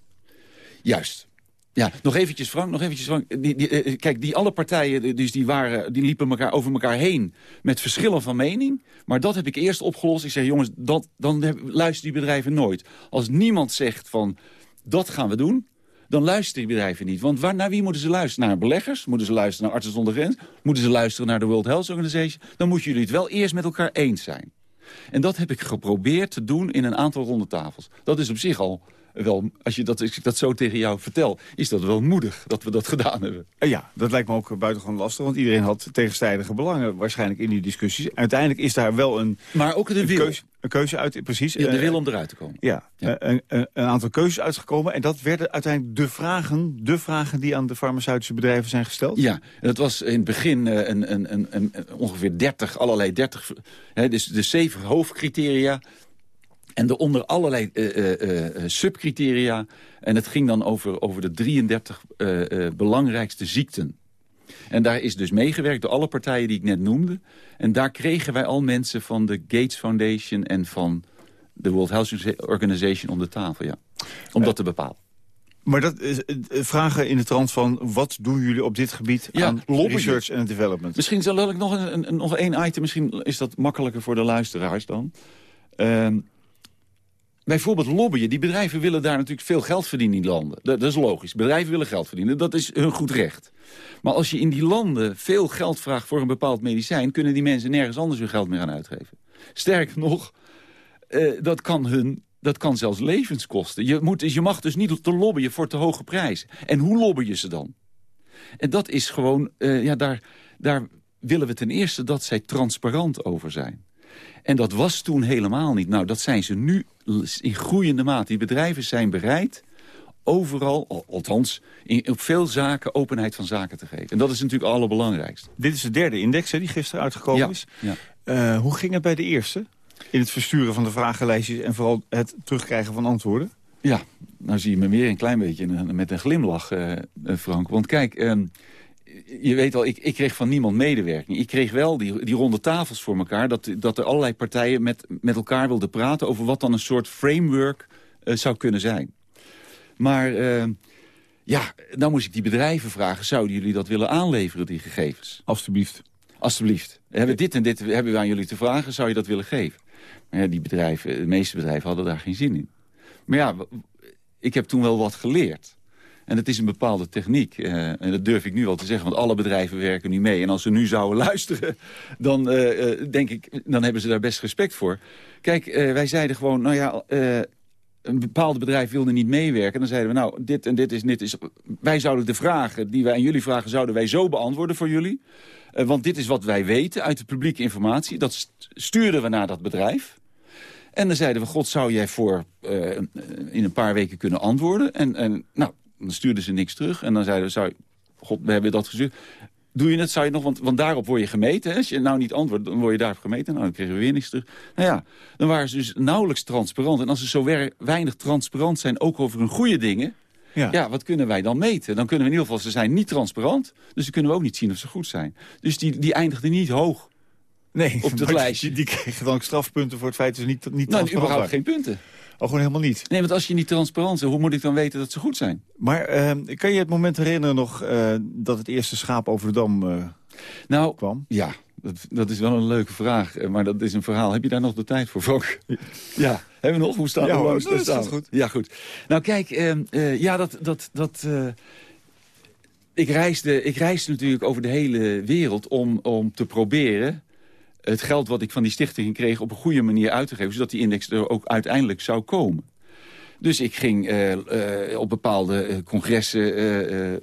Juist. Ja, nog eventjes Frank, nog eventjes Frank. Die, kijk, die alle partijen dus die waren, die liepen elkaar over elkaar heen met verschillen van mening. Maar dat heb ik eerst opgelost. Ik zeg, jongens, dat, dan luisteren die bedrijven nooit. Als niemand zegt van, dat gaan we doen, dan luisteren die bedrijven niet. Want naar wie moeten ze luisteren? Naar beleggers? Moeten ze luisteren naar Artsen zonder Grens? Moeten ze luisteren naar de World Health Organization? Dan moeten jullie het wel eerst met elkaar eens zijn. En dat heb ik geprobeerd te doen in een aantal ronde tafels. Dat is op zich al wel, als, je dat, als ik dat zo tegen jou vertel, is dat wel moedig dat we dat gedaan hebben. Eh, ja, dat lijkt me ook buitengewoon lastig, want iedereen had tegenstrijdige belangen waarschijnlijk in die discussies. Uiteindelijk is daar wel een, maar ook een, keuze, een keuze uit, precies. Ja, de wil om eruit te komen. Ja, ja. Eh, een, een, een, aantal keuzes uitgekomen en dat werden uiteindelijk de vragen, de vragen die aan de farmaceutische bedrijven zijn gesteld. Ja, en dat was in het begin een, een, een, ongeveer 30, allerlei 30, hè, dus de zeven hoofdcriteria en daaronder allerlei uh, uh, subcriteria. En het ging dan over, over de 33 belangrijkste ziekten. En daar is dus meegewerkt door alle partijen die ik net noemde. En daar kregen wij al mensen van de Gates Foundation... en van de World Health Organization om de tafel, ja. Om dat te bepalen. Maar dat is vragen in de trant van... wat doen jullie op dit gebied ja, aan research en development? Misschien zal ik nog, een, een, nog één item. Misschien is dat makkelijker voor de luisteraars dan. Uh, bijvoorbeeld lobbyen. Die bedrijven willen daar natuurlijk veel geld verdienen in die landen. Dat, is logisch. Bedrijven willen geld verdienen. Dat is hun goed recht. Maar als je in die landen veel geld vraagt voor een bepaald medicijn... kunnen die mensen nergens anders hun geld meer aan uitgeven. Sterker nog, uh, dat kan hun dat kan zelfs levens kosten. Je, moet, je mag dus niet te lobbyen voor te hoge prijzen. En hoe lobby je ze dan? En dat is gewoon, uh, ja, daar, daar willen we ten eerste dat zij transparant over zijn. En dat was toen helemaal niet. Nou, dat zijn ze nu in groeiende mate. Die bedrijven zijn bereid overal, althans in, op veel zaken, openheid van zaken te geven. En dat is natuurlijk het allerbelangrijkste. Dit is de derde index hè, die gisteren uitgekomen is. Ja. Uh, hoe ging het bij de eerste? In het versturen van de vragenlijstjes en vooral het terugkrijgen van antwoorden? Ja, nou zie je me weer een klein beetje met een glimlach, uh, Frank. Want kijk, uh, je weet wel, ik, ik kreeg van niemand medewerking. Ik kreeg wel die, die ronde tafels voor elkaar... dat, dat er allerlei partijen met, met elkaar wilden praten... over wat dan een soort framework uh, zou kunnen zijn. Maar uh, ja, dan moest ik die bedrijven vragen... zouden jullie dat willen aanleveren, die gegevens? Alsjeblieft. Alsjeblieft. Hebben dit en dit hebben we aan jullie te vragen, zou je dat willen geven? Maar ja, die bedrijven, de meeste bedrijven hadden daar geen zin in. Maar ja, ik heb toen wel wat geleerd. En het is een bepaalde techniek. Uh, en dat durf ik nu wel te zeggen, want alle bedrijven werken nu mee. En als ze nu zouden luisteren, dan uh, denk ik, dan hebben ze daar best respect voor. Kijk, wij zeiden gewoon, nou ja, een bepaald bedrijf wilde niet meewerken. Dan zeiden we, nou, dit en dit is, dit is... Wij zouden de vragen die wij aan jullie vragen... zouden wij zo beantwoorden voor jullie. Want dit is wat wij weten uit de publieke informatie. Dat stuurden we naar dat bedrijf. En dan zeiden we, god, zou jij voor in een paar weken kunnen antwoorden? En, en nou, dan stuurden ze niks terug. En dan zeiden we, zou, god, we hebben dat gestuurd. Doe je het, zou je nog, want, want daarop word je gemeten. Hè? Als je nou niet antwoordt, dan word je daarop gemeten. Nou, dan kregen we weer niks terug. Nou ja, dan waren ze dus nauwelijks transparant. En als ze zo weinig transparant zijn, ook over hun goede dingen... Ja. ja. wat kunnen wij dan meten? Dan kunnen we in ieder geval, ze zijn niet transparant. Dus dan kunnen we ook niet zien of ze goed zijn. Dus die, die eindigden niet hoog nee, op het lijstje. Die, die kregen dan strafpunten voor het feit dat ze niet, niet nou, überhaupt geen punten. Oh, gewoon helemaal niet? Nee, want als je niet transparant bent, hoe moet ik dan weten dat ze goed zijn? Maar uh, kan je het moment herinneren nog uh, dat het eerste schaap over de dam uh, nou, kwam? Ja, dat, dat, is wel een leuke vraag. Eh, maar dat is een verhaal. Heb je daar nog de tijd voor, Frank? Ja. Hebben we nog? Hoe staat ja, het? Ja, dat goed. Ja, goed. Nou, kijk, ja, dat... dat, dat ik, reisde, ik reisde natuurlijk over de hele wereld om, om te proberen het geld wat ik van die stichting kreeg op een goede manier uit te geven... zodat die index er ook uiteindelijk zou komen. Dus ik ging uh, uh, op bepaalde uh, congressen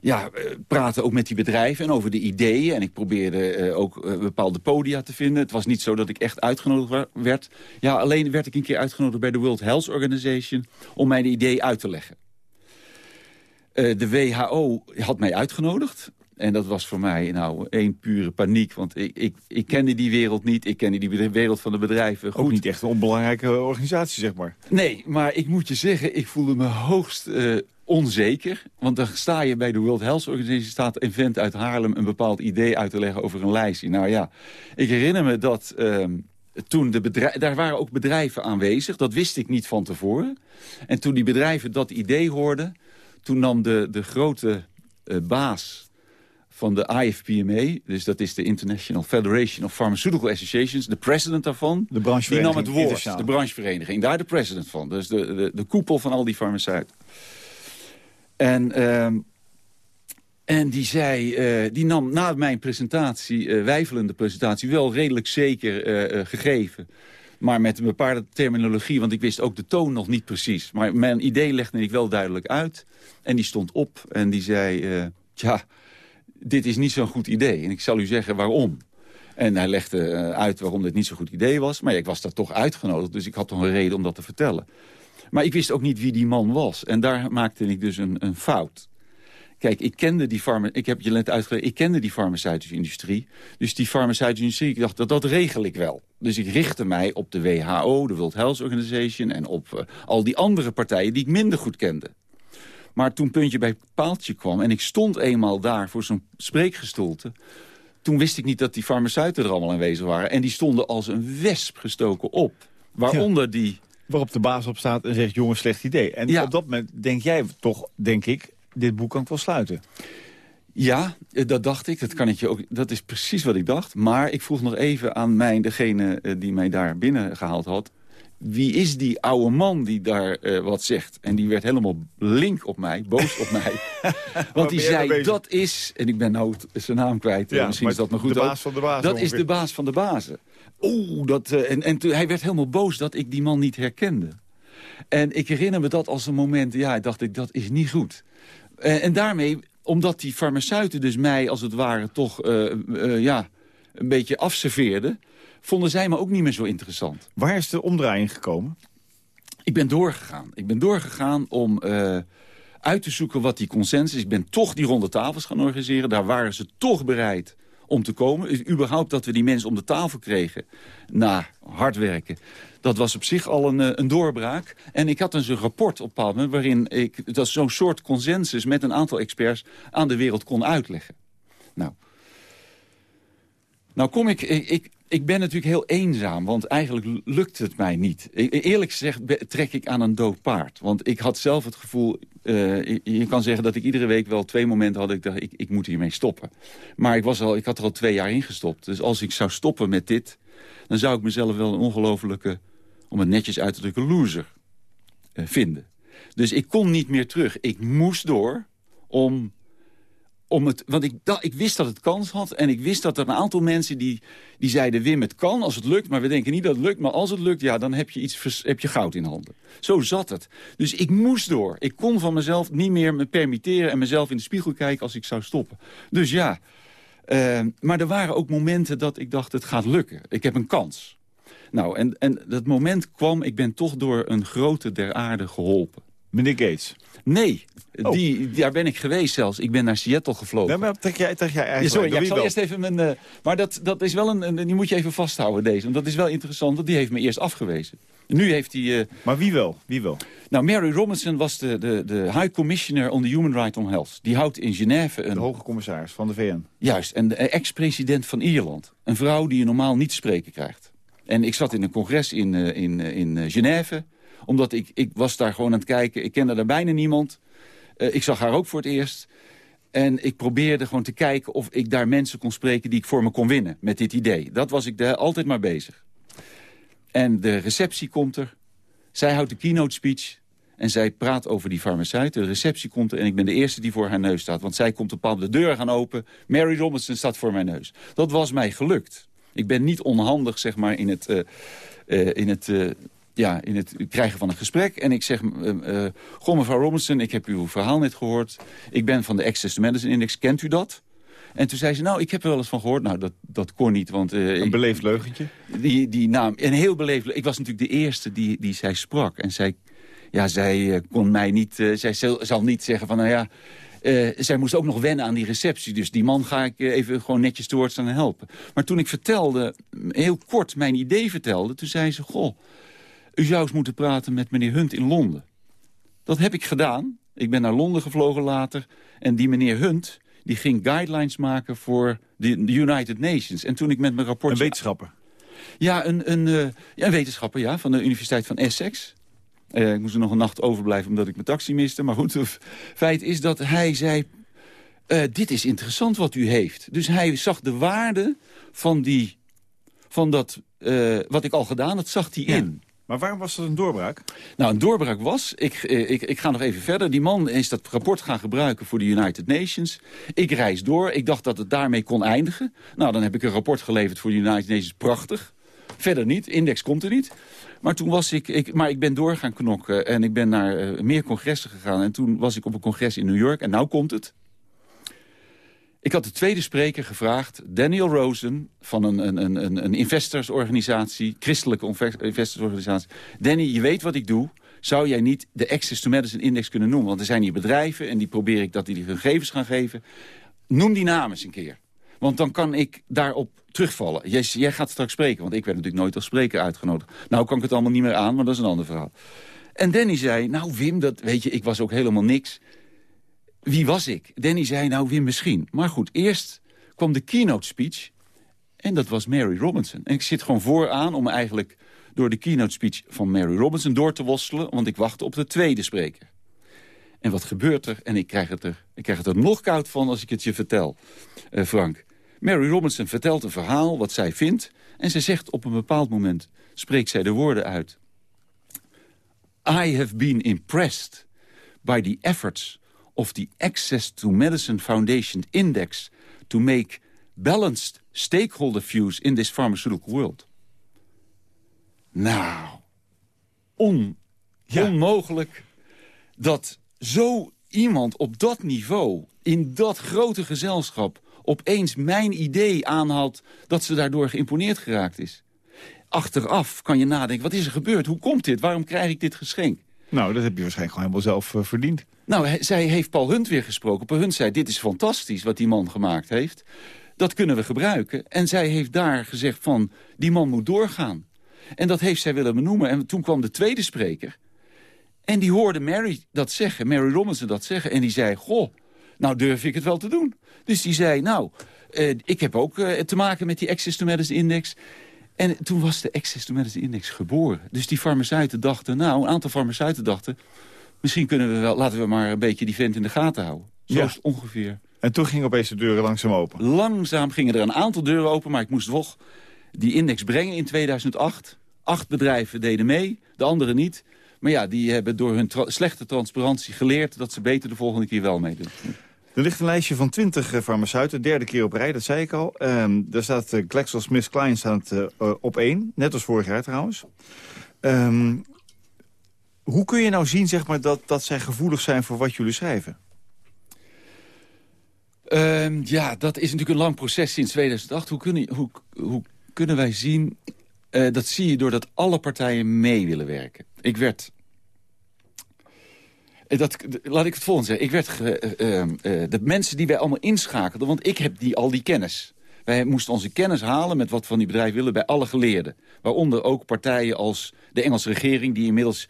ja, praten ook met die bedrijven en over de ideeën. En ik probeerde ook bepaalde podia te vinden. Het was niet zo dat ik echt uitgenodigd werd. Ja, alleen werd ik een keer uitgenodigd bij de World Health Organization... om mijn idee uit te leggen. de WHO had mij uitgenodigd. En dat was voor mij nou één pure paniek. Want ik, ik, ik kende die wereld niet. Ik kende die wereld van de bedrijven goed. Ook niet echt een onbelangrijke organisatie, zeg maar. Nee, maar ik moet je zeggen, ik voelde me hoogst uh, onzeker. Want dan sta je bij de World Health Organization... staat een vent uit Haarlem een bepaald idee uit te leggen over een lijstje. Nou ja, ik herinner me dat... Uh, toen de bedrijven, daar waren ook bedrijven aanwezig. Dat wist ik niet van tevoren. En toen die bedrijven dat idee hoorden... toen nam de, de grote uh, baas van de IFPMA, dus dat is de International Federation of Pharmaceutical Associations, de president daarvan, de die nam het woord, de branchevereniging, daar de president van, dus de, de, de koepel van al die farmaceuten. En, uh, en die zei, uh, die nam na mijn presentatie, uh, wijfelende presentatie, wel redelijk zeker uh, gegeven. Maar met een bepaalde terminologie, want ik wist ook de toon nog niet precies. Maar mijn idee legde ik wel duidelijk uit. En die stond op en die zei, tja, dit is niet zo'n goed idee. En ik zal u zeggen waarom. En hij legde eh, uit waarom dit niet zo'n goed idee was. Maar ik was daar toch uitgenodigd, dus ik had toch een reden om dat te vertellen. Maar ik wist ook niet wie die man was. En daar maakte ik dus een, een fout. Kijk, ik kende die ik heb je net uitgelegd, ik kende die farmaceutische industrie. Dus die farmaceutische industrie, ik dacht, dat, dat regel ik wel. Dus ik richtte mij op de WHO, de World Health Organization... en op uh, al die andere partijen die ik minder goed kende. Maar toen puntje bij paaltje kwam en ik stond eenmaal daar voor zo'n spreekgestoelte... toen wist ik niet dat die farmaceuten er allemaal aanwezig waren. En die stonden als een wesp gestoken op. Waaronder die... Waarop de baas op staat en zegt, jongen, slecht idee. En op dat moment denk jij toch, denk ik, dit boek kan ik wel sluiten. Ja, eh, dat dacht ik. Dat, kan ik je ook, dat is precies wat ik dacht. Maar ik vroeg nog even aan mij, degene eh, die mij daar binnen gehaald had wie is die oude man die daar uh, wat zegt? En die werd helemaal link op mij, boos op mij. Want die zei, dat is... En ik ben nou zijn naam kwijt, ja, misschien is dat nog goed. De baas van de baas. Dat is de baas van de bazen. Oeh, dat, uh, en, en hij werd helemaal boos dat ik die man niet herkende. En ik herinner me dat als een moment, ja, dacht ik, dat is niet goed. En, en daarmee, omdat die farmaceuten dus mij als het ware toch, ja, een beetje afserveerden vonden zij me ook niet meer zo interessant. Waar is de omdraaiing gekomen? Ik ben doorgegaan. Ik ben doorgegaan om uh, uit te zoeken wat die consensus is. Ik ben toch die ronde tafels gaan organiseren. Daar waren ze toch bereid om te komen. Überhaupt dat we die mensen om de tafel kregen na hard werken. Dat was op zich al een, eh, een doorbraak. En ik had dus een rapport op Palme waarin ik dat zo'n soort consensus met een aantal experts aan de wereld kon uitleggen. Nou, nou kom ik, ik, ik ben natuurlijk heel eenzaam, want eigenlijk lukt het mij niet. E-, eerlijk gezegd trek ik aan een dood paard. Want ik had zelf het gevoel... Uh, je kan zeggen dat ik iedere week wel twee momenten had... ik dacht, ik, ik moet hiermee stoppen. Maar ik, was al, ik had er al twee jaar in gestopt. Dus als ik zou stoppen met dit... dan zou ik mezelf wel een ongelofelijke, om het netjes uit te drukken, loser uh, vinden. Dus ik kon niet meer terug. Ik moest door om om het, want ik, ik wist dat het kans had. En ik wist dat er een aantal mensen die, die zeiden... Wim, het kan als het lukt, maar we denken niet dat het lukt. Maar als het lukt, ja, dan heb je, iets, heb je goud in handen. Zo zat het. Dus ik moest door. Ik kon van mezelf niet meer me permitteren... en mezelf in de spiegel kijken als ik zou stoppen. Dus ja, uh, maar er waren ook momenten dat ik dacht, het gaat lukken. Ik heb een kans. Nou, en, en dat moment kwam, ik ben toch door een grote der aarde geholpen. Meneer Gates? Nee, oh. die, daar ben ik geweest zelfs. Ik ben naar Seattle gevlogen. Ja, maar trek jij, trek jij eigenlijk... Ja, sorry, ik zal eerst even mijn... Uh, maar dat, dat is wel een, een, Die moet je even vasthouden, deze. Want dat is wel interessant, want die heeft me eerst afgewezen. Nu heeft hij... Uh, maar wie wel? Wie wel? Nou, Mary Robinson was de, de, de High Commissioner on the Human Rights on Health. Die houdt in Genève een... De hoge commissaris van de VN. Juist, en de ex-president van Ierland. Een vrouw die je normaal niet te spreken krijgt. En ik zat in een congres in, uh, in, in Genève omdat ik, ik was daar gewoon aan het kijken. Ik kende daar bijna niemand. Uh, ik zag haar ook voor het eerst. En ik probeerde gewoon te kijken of ik daar mensen kon spreken... die ik voor me kon winnen met dit idee. Dat was ik daar altijd maar bezig. En de receptie komt er. Zij houdt de keynote speech. En zij praat over die farmaceut. De receptie komt er en ik ben de eerste die voor haar neus staat. Want zij komt op de deur gaan open. Mary Robinson staat voor mijn neus. Dat was mij gelukt. Ik ben niet onhandig zeg maar, in het, uh, uh, in het ja, in het krijgen van een gesprek. En ik zeg, uh, goh mevrouw Robinson, ik heb uw verhaal net gehoord. Ik ben van de Access to Medicine Index, kent u dat? En toen zei ze, nou, ik heb er wel eens van gehoord. Nou, dat, dat kon niet, want... Uh, een beleefd leugentje? Die, die naam, een heel beleefd... Ik was natuurlijk de eerste die, die zij sprak. En zij, ja, zij kon mij niet... zij zal, niet zeggen van, nou ja... zij moest ook nog wennen aan die receptie. Dus die man ga ik even gewoon netjes te woord staan helpen. Maar toen ik vertelde, heel kort mijn idee vertelde... toen zei ze, goh, u zou eens moeten praten met meneer Hunt in Londen. Dat heb ik gedaan. Ik ben naar Londen gevlogen later. En die meneer Hunt die ging guidelines maken voor de United Nations. En toen ik met mijn rapport... Een wetenschapper? Ja, een, een, uh, ja, een wetenschapper ja, van de Universiteit van Essex. Uh, ik moest er nog een nacht overblijven omdat ik mijn taxi miste. Maar goed, het feit is dat hij zei... Uh, dit is interessant wat u heeft. Dus hij zag de waarde van, die, van dat, wat ik al gedaan had, zag hij in. Maar waarom was dat een doorbraak? Nou, een doorbraak was, ik, eh, ik, ik ga nog even verder. Die man is dat rapport gaan gebruiken voor de United Nations. Ik reis door. Ik dacht dat het daarmee kon eindigen. Nou, dan heb ik een rapport geleverd voor de United Nations. Prachtig. Verder niet. Index komt er niet. Maar toen was ik, ik maar ik ben door gaan knokken en ik ben naar uh, meer congressen gegaan. En toen was ik op een congres in New York en nou komt het. Ik had de tweede spreker gevraagd, Daniel Rosen... van een, een, een, een investorsorganisatie, christelijke investorsorganisatie. Danny, je weet wat ik doe. Zou jij niet de Access to Medicine Index kunnen noemen? Want er zijn hier bedrijven en die probeer ik dat die die gegevens gaan geven. Noem die namen eens een keer. Want dan kan ik daarop terugvallen. Jij, jij gaat straks spreken, want ik werd natuurlijk nooit als spreker uitgenodigd. Nou kan ik het allemaal niet meer aan, maar dat is een ander verhaal. En Danny zei, nou Wim, dat, weet je, ik was ook helemaal niks wie was ik? Danny zei, nou Wim misschien. Maar goed, eerst kwam de keynote speech. En dat was Mary Robinson. En ik zit gewoon vooraan om eigenlijk door de keynote speech van Mary Robinson door te worstelen. Want ik wacht op de tweede spreker. En wat gebeurt er? En ik krijg het er, ik krijg het er nog koud van als ik het je vertel, uh, Frank. Mary Robinson vertelt een verhaal, wat zij vindt. En ze zegt op een bepaald moment, spreekt zij de woorden uit. I have been impressed by the efforts of the Access to Medicine Foundation Index to make balanced stakeholder views in this pharmaceutical world. Nou, on, onmogelijk dat zo iemand op dat niveau, in dat grote gezelschap, opeens mijn idee aanhaalt dat ze daardoor geïmponeerd geraakt is. Achteraf kan je nadenken, wat is er gebeurd? Hoe komt dit? Waarom krijg ik dit geschenk? Nou, dat heb je waarschijnlijk gewoon helemaal zelf uh, verdiend. Nou, zij heeft Paul Hunt weer gesproken. Paul Hunt zei, dit is fantastisch wat die man gemaakt heeft. Dat kunnen we gebruiken. En zij heeft daar gezegd van, die man moet doorgaan. En dat heeft zij willen benoemen. En toen kwam de tweede spreker. En die hoorde Mary dat zeggen, Mary Robinson dat zeggen. En die zei, goh, nou durf ik het wel te doen. Dus die zei, nou, eh, ik heb ook eh, te maken met die Access to Index. En toen was de Access to Medicine Index geboren. Dus die farmaceuten dachten, nou, een aantal farmaceuten dachten... misschien kunnen we wel, laten we maar een beetje die vent in de gaten houden. Zo is het ongeveer. En toen gingen opeens de deuren langzaam open? Langzaam gingen er een aantal deuren open, maar ik moest toch die index brengen in 2008. Acht bedrijven deden mee, de anderen niet. Maar ja, die hebben door hun slechte transparantie geleerd... dat ze beter de volgende keer wel meedoen. Er ligt een lijstje van 20 farmaceuten, derde keer op rij, dat zei ik al. Uh, daar staat uh, GlaxoSmithKline staat, uh, op één, net als vorig jaar trouwens. Um, hoe kun je nou zien zeg maar, dat, dat zij gevoelig zijn voor wat jullie schrijven? Um, ja, dat is natuurlijk een lang proces sinds 2008. Hoe kunnen, hoe, hoe kunnen wij zien... Dat zie je doordat alle partijen mee willen werken. Ik werd... Dat, laat ik het volgende zeggen. Ik werd ge, uh, uh, de mensen die wij allemaal inschakelden... want ik heb die, al die kennis. Wij moesten onze kennis halen met wat van die bedrijven willen... bij alle geleerden. Waaronder ook partijen als de Engelse regering... die inmiddels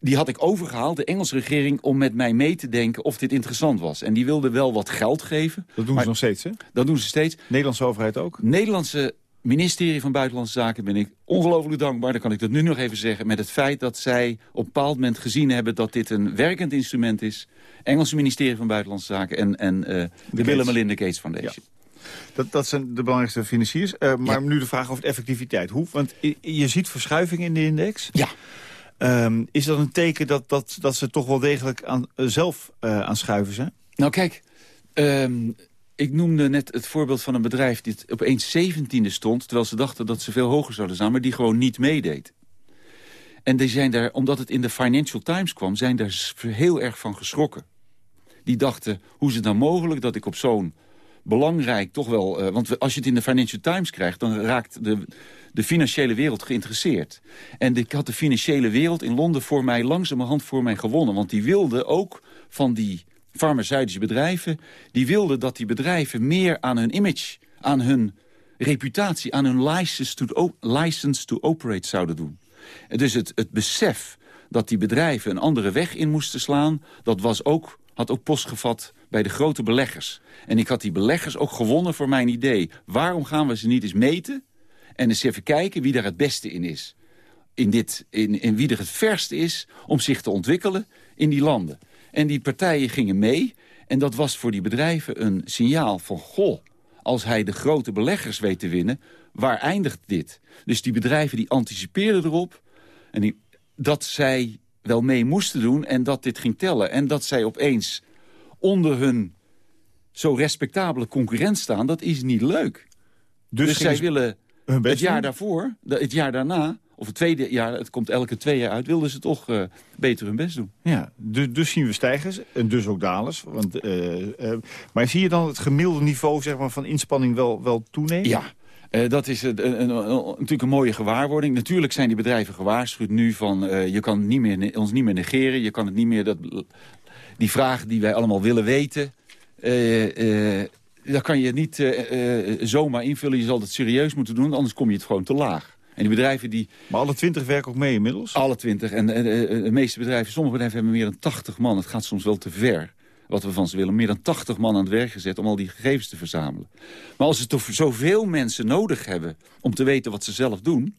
die had ik overgehaald, de Engelse regering, om met mij mee te denken of dit interessant was. En die wilde wel wat geld geven. Dat doen ze nog steeds, hè? Dat doen ze steeds. Nederlandse overheid ook? Nederlandse ministerie van Buitenlandse Zaken ben ik ongelooflijk dankbaar. Dan kan ik dat nu nog even zeggen. Met het feit dat zij op een bepaald moment gezien hebben... dat dit een werkend instrument is. Engelse ministerie van Buitenlandse Zaken en, en uh, de, de Bill Melinda Gates Foundation. Ja. Dat, dat zijn de belangrijkste financiers. Uh, maar ja. nu de vraag over de effectiviteit. Hoe? Want je ziet verschuiving in de index. Ja. Um, is dat een teken dat, dat, dat ze toch wel degelijk aan, uh, zelf uh, aan schuiven zijn? Nou kijk, um, ik noemde net het voorbeeld van een bedrijf... die opeens zeventiende stond, terwijl ze dachten dat ze veel hoger zouden staan... maar die gewoon niet meedeed. En die zijn daar, omdat het in de Financial Times kwam... zijn daar heel erg van geschrokken. Die dachten, hoe is het nou mogelijk dat ik op zo'n belangrijk toch wel... Uh, want als je het in de Financial Times krijgt... dan raakt de, de financiële wereld geïnteresseerd. En ik had de financiële wereld in Londen voor mij langzamerhand voor mij gewonnen. Want die wilden ook van die farmaceutische bedrijven... die wilden dat die bedrijven meer aan hun image, aan hun reputatie... aan hun license to, operate zouden doen. En dus het, het besef dat die bedrijven een andere weg in moesten slaan... dat was ook, had ook postgevat bij de grote beleggers. En ik had die beleggers ook gewonnen voor mijn idee. Waarom gaan we ze niet eens meten en eens even kijken wie daar het beste in is? In, dit, in, in wie er het verste is om zich te ontwikkelen in die landen. En die partijen gingen mee. En dat was voor die bedrijven een signaal van... goh, als hij de grote beleggers weet te winnen, waar eindigt dit? Dus die bedrijven die anticipeerden erop... En die, dat zij wel mee moesten doen en dat dit ging tellen. En dat zij opeens onder hun zo respectabele concurrent staan, dat is niet leuk. Dus, dus zij willen het jaar daarvoor, het jaar daarna, of het tweede jaar, het komt elke twee jaar uit, wilden ze toch uh, beter hun best doen. Ja, dus, dus zien we stijgers en dus ook dalers. Want, uh, uh, maar zie je dan het gemiddelde niveau zeg maar, van inspanning wel, wel toenemen? Ja, uh, dat is een, een, een, natuurlijk een mooie gewaarwording. Natuurlijk zijn die bedrijven gewaarschuwd nu van... Uh, je kan niet meer, ons niet meer negeren. Je kan het niet meer... Dat, die vragen die wij allemaal willen weten... Uh, daar kan je niet zomaar invullen. Je zal het serieus moeten doen, anders kom je het gewoon te laag. En die bedrijven die... Maar alle twintig werken ook mee inmiddels? Alle twintig. En de meeste bedrijven, sommige bedrijven hebben meer dan 80 man. Het gaat soms wel te ver wat we van ze willen. Meer dan 80 man aan het werk gezet om al die gegevens te verzamelen. Maar als ze toch zoveel mensen nodig hebben om te weten wat ze zelf doen...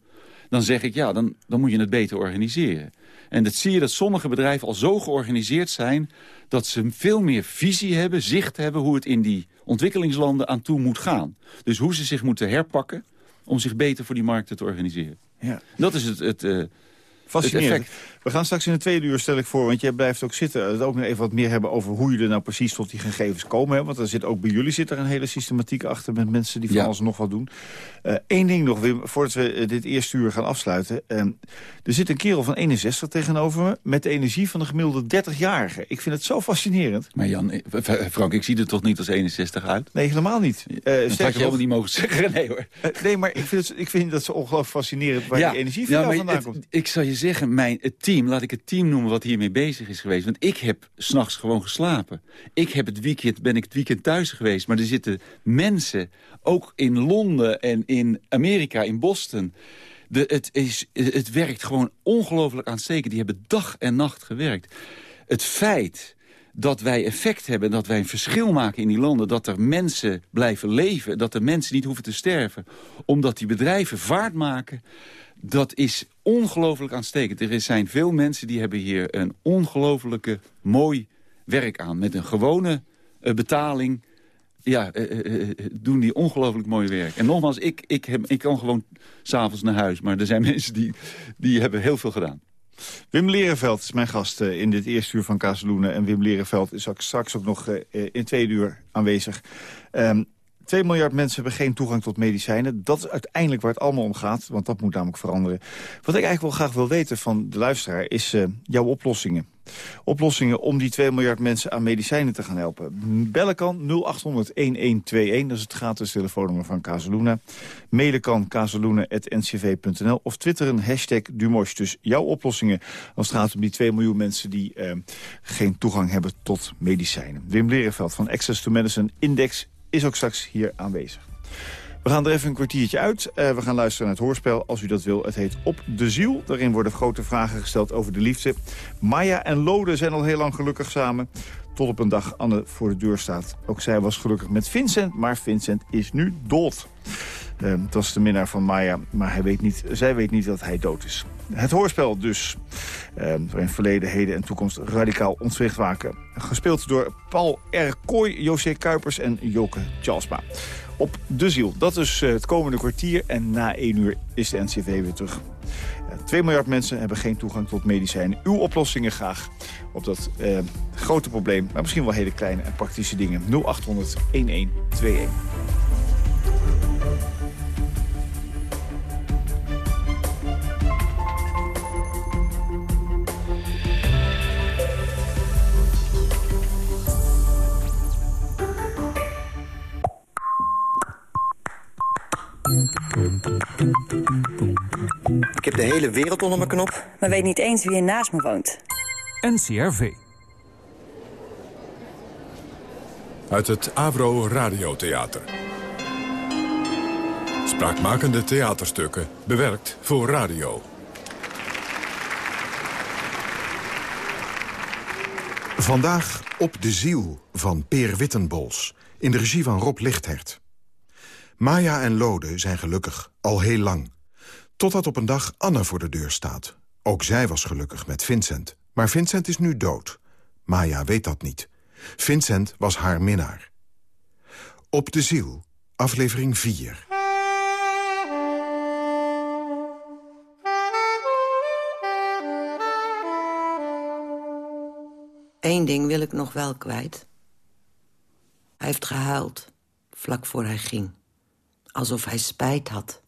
dan zeg ik, ja, dan, dan moet je het beter organiseren. En dat zie je dat sommige bedrijven al zo georganiseerd zijn... dat ze veel meer visie hebben, zicht hebben... hoe het in die ontwikkelingslanden aan toe moet gaan. Dus hoe ze zich moeten herpakken om zich beter voor die markten te organiseren. Ja. Dat is het, het, uh, Fascinerend. We gaan straks in de tweede uur, stel ik voor, want jij blijft ook zitten... het ook nog even wat meer hebben over hoe jullie nou precies tot die gegevens komen. Hè? Want er zit ook bij jullie zit er een hele systematiek achter... met mensen die van ja. alles nog wat doen. Eén uh, ding nog, Wim, voordat we dit eerste uur gaan afsluiten. Uh, er zit een kerel van 61 tegenover me... met de energie van een gemiddelde 30-jarige. Ik vind het zo fascinerend. Maar Jan, Frank, ik zie er toch niet als 61 uit? Nee, helemaal niet. Uh, dat had je helemaal niet mogen zeggen, nee hoor. nee, maar ik vind, het, ik vind dat zo ongelooflijk fascinerend... waar ja, die energie van ja, jou vandaan komt. Ik zal je zeggen, mijn, het team, laat ik het team noemen wat hiermee bezig is geweest. Want ik heb s'nachts gewoon geslapen. Ik heb het weekend, ben ik het weekend thuis geweest. Maar er zitten mensen, ook in Londen en in Amerika, in Boston... De, het, is, het werkt gewoon ongelooflijk aanstekend. Die hebben dag en nacht gewerkt. Het feit dat wij effect hebben, dat wij een verschil maken in die landen... dat er mensen blijven leven, dat er mensen niet hoeven te sterven... omdat die bedrijven vaart maken dat is ongelooflijk aanstekend. Er zijn veel mensen die hebben hier een ongelooflijke mooi werk aan. Met een gewone uh, betaling ja, uh, uh, doen die ongelooflijk mooi werk. En nogmaals, ik, ik, ik kan gewoon s'avonds naar huis. Maar er zijn mensen die, die hebben heel veel gedaan. Wim Lerenveld is mijn gast eh, in dit eerste uur van Kazeloenen. En Wim Lerenveld is ook straks ook nog in twee uur aanwezig. Um, 2 miljard mensen hebben geen toegang tot medicijnen. Dat is uiteindelijk waar het allemaal om gaat, want dat moet namelijk veranderen. Wat ik eigenlijk wel graag wil weten van de luisteraar is uh, jouw oplossingen. Oplossingen om die 2 miljard mensen aan medicijnen te gaan helpen. Bellen kan 0800-1121, dat is het gratis telefoonnummer van Casaluna. Mailen kan casaluna.ncv.nl of twitteren hashtag Dumosh. Dus jouw oplossingen als het gaat om die 2 miljoen mensen die uh, geen toegang hebben tot medicijnen. Wim Lerenveld van Access to Medicine Index is ook straks hier aanwezig. We gaan er even een kwartiertje uit. Uh, we gaan luisteren naar het hoorspel, als u dat wil. Het heet Op de Ziel. Daarin worden grote vragen gesteld over de liefde. Maya en Lode zijn al heel lang gelukkig samen. Tot op een dag Anne voor de deur staat. Ook zij was gelukkig met Vincent, maar Vincent is nu dood. Uh, het was de minnaar van Maya, maar hij weet niet, zij weet niet dat hij dood is. Het hoorspel dus, uh, waarin verleden, heden en toekomst radicaal ontwricht waken. Gespeeld door Paul R. Kooi, José Kuipers en Joke Charlesma. Op de ziel. Dat is uh, het komende kwartier en na één uur is de NCV weer terug. 2 miljard mensen hebben geen toegang tot medicijnen. Uw oplossingen graag op dat uh, grote probleem. Maar misschien wel hele kleine en praktische dingen. 0800 1121. Hele wereld onder mijn knop. Maar weet niet eens wie er naast me woont. NCRV. Uit het Avro Radiotheater. Spraakmakende theaterstukken, bewerkt voor radio. Vandaag Op de Ziel van Peer Wittenbols, in de regie van Rob Lichthert. Maya en Lode zijn gelukkig, al heel lang. Totdat op een dag Anne voor de deur staat. Ook zij was gelukkig met Vincent. Maar Vincent is nu dood. Maya weet dat niet. Vincent was haar minnaar. Op de ziel, aflevering 4. Eén ding wil ik nog wel kwijt. Hij heeft gehuild, vlak voor hij ging. Alsof hij spijt had,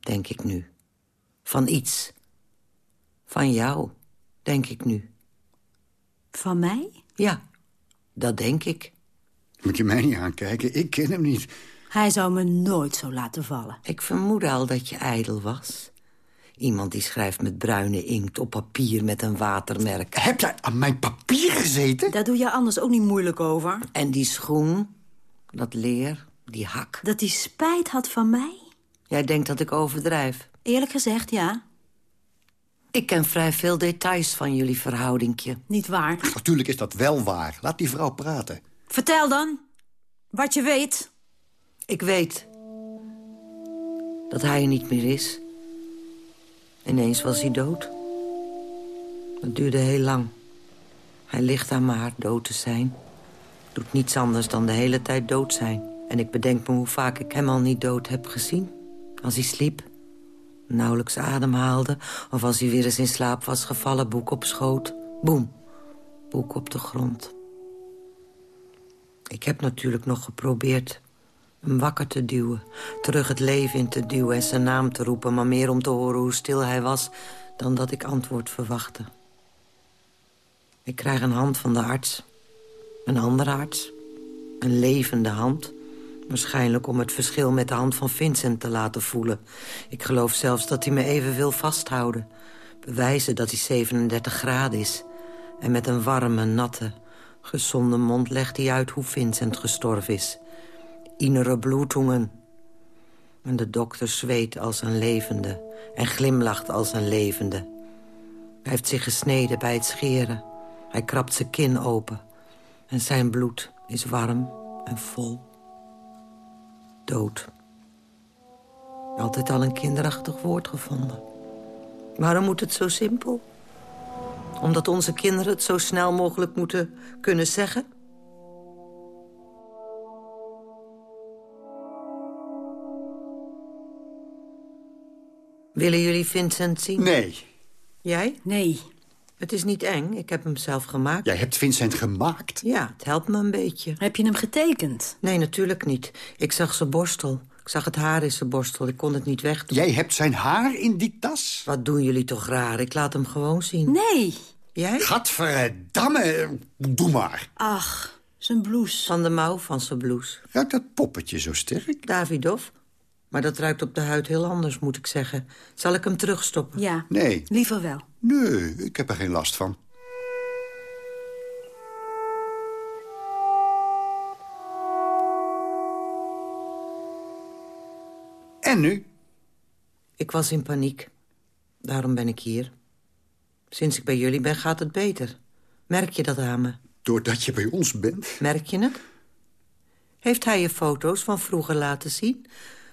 denk ik nu. Van iets. Van jou, denk ik nu. Van mij? Ja, dat denk ik. Moet je mij niet aankijken, ik ken hem niet. Hij zou me nooit zo laten vallen. Ik vermoedde al dat je ijdel was. Iemand die schrijft met bruine inkt op papier met een watermerk. Heb jij aan mijn papier gezeten? Daar doe je anders ook niet moeilijk over. En die schoen, dat leer, die hak. Dat hij spijt had van mij? Jij denkt dat ik overdrijf. Eerlijk gezegd, ja. Ik ken vrij veel details van jullie verhoudingje. Niet waar. Natuurlijk is dat wel waar. Laat die vrouw praten. Vertel dan. Wat je weet. Ik weet dat hij er niet meer is. Ineens was hij dood. Het duurde heel lang. Hij ligt daar maar dood te zijn. Doet niets anders dan de hele tijd dood zijn. En ik bedenk me hoe vaak ik hem al niet dood heb gezien. Als hij sliep, nauwelijks ademhaalde... of als hij weer eens in slaap was gevallen, boek op schoot. Boem, boek op de grond. Ik heb natuurlijk nog geprobeerd hem wakker te duwen. Terug het leven in te duwen en zijn naam te roepen... maar meer om te horen hoe stil hij was... dan dat ik antwoord verwachtte. Ik krijg een hand van de arts. Een andere arts. Een levende hand. Waarschijnlijk om het verschil met de hand van Vincent te laten voelen. Ik geloof zelfs dat hij me even wil vasthouden. Bewijzen dat hij 37 graden is. En met een warme, natte, gezonde mond legt hij uit hoe Vincent gestorven is. Innere bloedingen. En de dokter zweet als een levende en glimlacht als een levende. Hij heeft zich gesneden bij het scheren. Hij krabt zijn kin open. En zijn bloed is warm en vol. Dood. Altijd al een kinderachtig woord gevonden. Waarom moet het zo simpel? Omdat onze kinderen het zo snel mogelijk moeten kunnen zeggen? Willen jullie Vincent zien? Nee. Jij? Nee. Het is niet eng, ik heb hem zelf gemaakt. Jij hebt Vincent gemaakt. Ja, het helpt me een beetje. Heb je hem getekend? Nee, natuurlijk niet. Ik zag zijn borstel. Ik zag het haar in zijn borstel. Ik kon het niet wegdoen. Jij hebt zijn haar in die tas? Wat doen jullie toch raar? Ik laat hem gewoon zien. Nee. Jij? Gadverdamme, doe maar. Ach, zijn blouse. Van de mouw van zijn blouse. Ruikt dat poppetje zo sterk? Davidoff. Maar dat ruikt op de huid heel anders, moet ik zeggen. Zal ik hem terugstoppen? Ja. Nee. Liever wel. Nee, ik heb er geen last van. En nu? Ik was in paniek. Daarom ben ik hier. Sinds ik bij jullie ben, gaat het beter. Merk je dat aan me? Doordat je bij ons bent? Merk je het? Heeft hij je foto's van vroeger laten zien?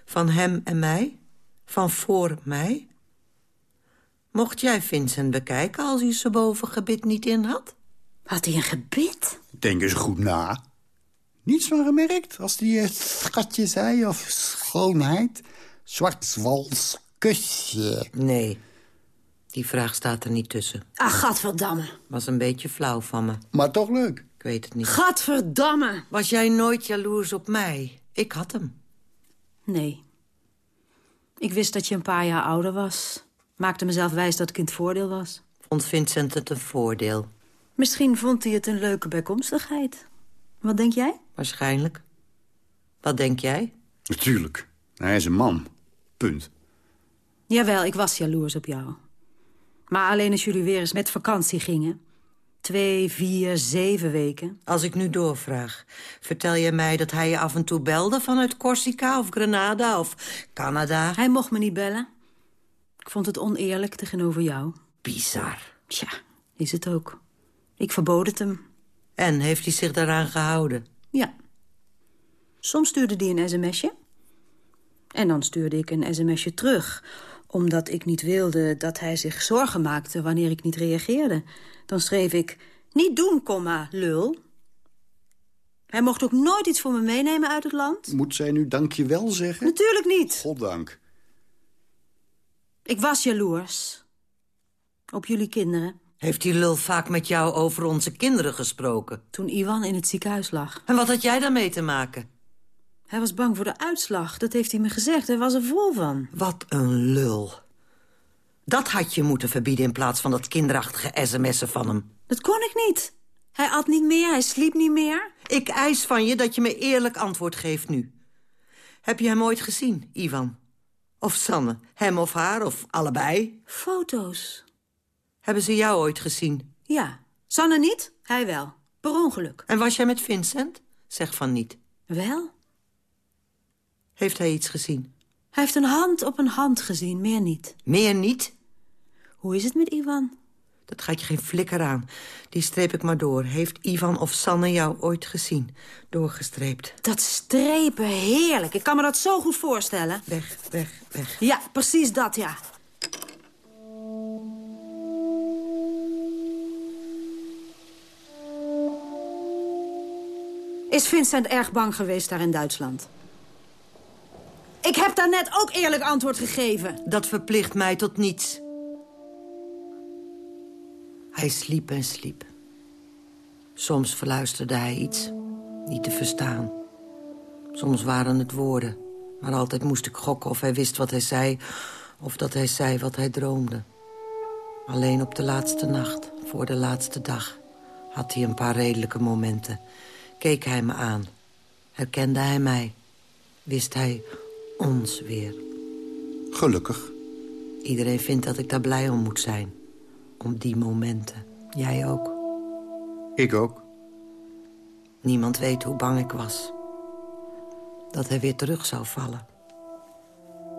Van hem en mij? Van voor mij? Mocht jij Vincent bekijken als hij zijn bovengebit niet in had? Had hij een gebit? Denk eens goed na. Niets van gemerkt als die eh, schatje zei of schoonheid. Zwartswals kusje. Nee, die vraag staat er niet tussen. Ach, gadverdamme. Was een beetje flauw van me. Maar toch leuk. Ik weet het niet. Gadverdamme. Was jij nooit jaloers op mij? Ik had hem. Nee. Ik wist dat je een paar jaar ouder was. Maakte mezelf wijs dat ik in het voordeel was. Vond Vincent het een voordeel? Misschien vond hij het een leuke bijkomstigheid. Wat denk jij? Waarschijnlijk. Wat denk jij? Natuurlijk. Hij is een man. Punt. Jawel, ik was jaloers op jou. Maar alleen als jullie weer eens met vakantie gingen. Twee, vier, zeven weken. Als ik nu doorvraag, vertel je mij dat hij je af en toe belde vanuit Corsica of Grenada of Canada? Hij mocht me niet bellen. Ik vond het oneerlijk tegenover jou. Bizar. Tja, is het ook. Ik verbood het hem. En heeft hij zich daaraan gehouden? Ja. Soms stuurde hij een sms'je. En dan stuurde ik een sms'je terug. Omdat ik niet wilde dat hij zich zorgen maakte wanneer ik niet reageerde. Dan schreef ik, niet doen, komma, lul. Hij mocht ook nooit iets voor me meenemen uit het land. Moet zij nu dankjewel zeggen? Natuurlijk niet. Goddank. Ik was jaloers. Op jullie kinderen. Heeft die lul vaak met jou over onze kinderen gesproken? Toen Iwan in het ziekenhuis lag. En wat had jij daarmee te maken? Hij was bang voor de uitslag. Dat heeft hij me gezegd. Hij was er vol van. Wat een lul. Dat had je moeten verbieden in plaats van dat kinderachtige sms'en van hem. Dat kon ik niet. Hij at niet meer, hij sliep niet meer. Ik eis van je dat je me eerlijk antwoord geeft nu. Heb je hem ooit gezien, Ivan? Of Sanne? Hem of haar, of allebei? Foto's. Hebben ze jou ooit gezien? Ja. Sanne niet, hij wel. Per ongeluk. En was jij met Vincent? Zeg van niet. Wel? Heeft hij iets gezien? Hij heeft een hand op een hand gezien, meer niet. Meer niet? Hoe is het met Ivan? Dat gaat je geen flikker aan. Die streep ik maar door. Heeft Ivan of Sanne jou ooit gezien? Doorgestreept. Dat strepen, heerlijk. Ik kan me dat zo goed voorstellen. Weg, weg, weg. Ja, precies dat, ja. Is Vincent erg bang geweest daar in Duitsland? Ik heb daar net ook eerlijk antwoord gegeven. Dat verplicht mij tot niets. Hij sliep en sliep. Soms verluisterde hij iets, niet te verstaan. Soms waren het woorden, maar altijd moest ik gokken of hij wist wat hij zei... of dat hij zei wat hij droomde. Alleen op de laatste nacht, voor de laatste dag... had hij een paar redelijke momenten. Keek hij me aan. Herkende hij mij. Wist hij ons weer. Gelukkig. Iedereen vindt dat ik daar blij om moet zijn. Om die momenten. Jij ook. Ik ook. Niemand weet hoe bang ik was. Dat hij weer terug zou vallen.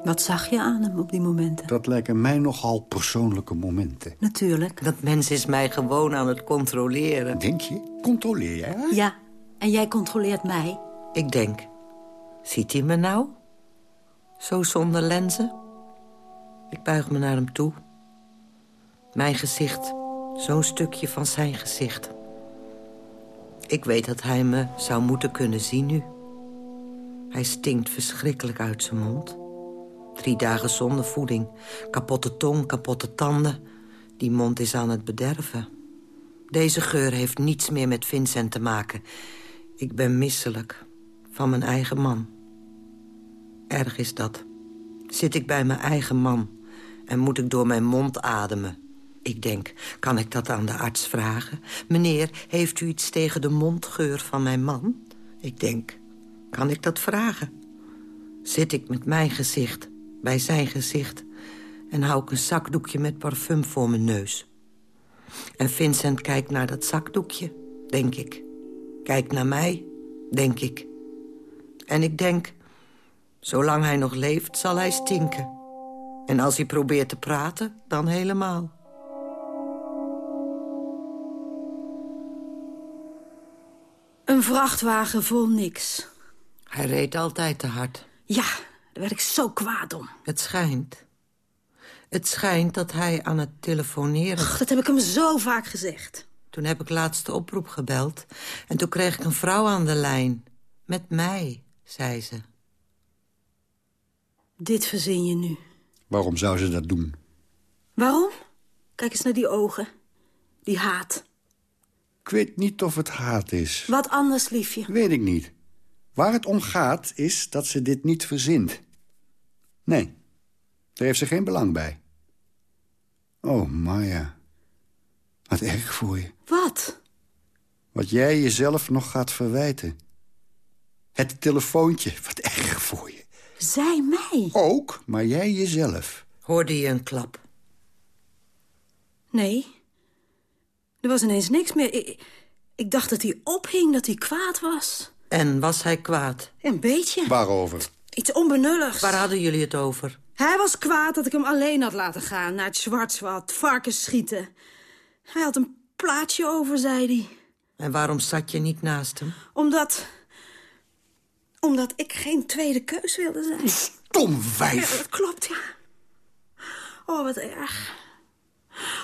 Wat zag je aan hem op die momenten? Dat lijken mij nogal persoonlijke momenten. Natuurlijk. Dat mens is mij gewoon aan het controleren. Denk je? Controleer jij? Ja, en jij controleert mij. Ik denk, ziet hij me nou? Zo zonder lenzen? Ik buig me naar hem toe. Mijn gezicht, zo'n stukje van zijn gezicht. Ik weet dat hij me zou moeten kunnen zien nu. Hij stinkt verschrikkelijk uit zijn mond. Drie dagen zonder voeding. Kapotte tong, kapotte tanden. Die mond is aan het bederven. Deze geur heeft niets meer met Vincent te maken. Ik ben misselijk. Van mijn eigen man. Erg is dat. Zit ik bij mijn eigen man en moet ik door mijn mond ademen. Ik denk, kan ik dat aan de arts vragen? Meneer, heeft u iets tegen de mondgeur van mijn man? Ik denk, kan ik dat vragen? Zit ik met mijn gezicht bij zijn gezicht... en hou ik een zakdoekje met parfum voor mijn neus. En Vincent kijkt naar dat zakdoekje, denk ik. Kijkt naar mij, denk ik. En ik denk, zolang hij nog leeft, zal hij stinken. En als hij probeert te praten, dan helemaal. Een vrachtwagen vol niks. Hij reed altijd te hard. Ja, daar werd ik zo kwaad om. Het schijnt. Het schijnt dat hij aan het telefoneren... Ach, dat heb ik hem zo vaak gezegd. Toen heb ik laatst de oproep gebeld. En toen kreeg ik een vrouw aan de lijn. Met mij, zei ze. Dit verzin je nu. Waarom zou ze dat doen? Waarom? Kijk eens naar die ogen. Die haat. Ik weet niet of het haat is. Wat anders, liefje. Weet ik niet. Waar het om gaat, is dat ze dit niet verzint. Nee, daar heeft ze geen belang bij. Oh, Maya. Wat erg voor je. Wat? Wat jij jezelf nog gaat verwijten. Het telefoontje, wat erg voor je. Zij mij? Ook, maar jij jezelf. Hoorde je een klap? Nee. Er was ineens niks meer. Ik, ik dacht dat hij ophing, dat hij kwaad was. En was hij kwaad? Een beetje. Waarover? Iets onbenulligs. Waar hadden jullie het over? Hij was kwaad dat ik hem alleen had laten gaan naar het Zwartswald, varkens schieten. Hij had een plaatje over, zei hij. En waarom zat je niet naast hem? Omdat... Omdat ik geen tweede keus wilde zijn. Stom Ja, wijf. dat klopt, ja. Oh, wat erg.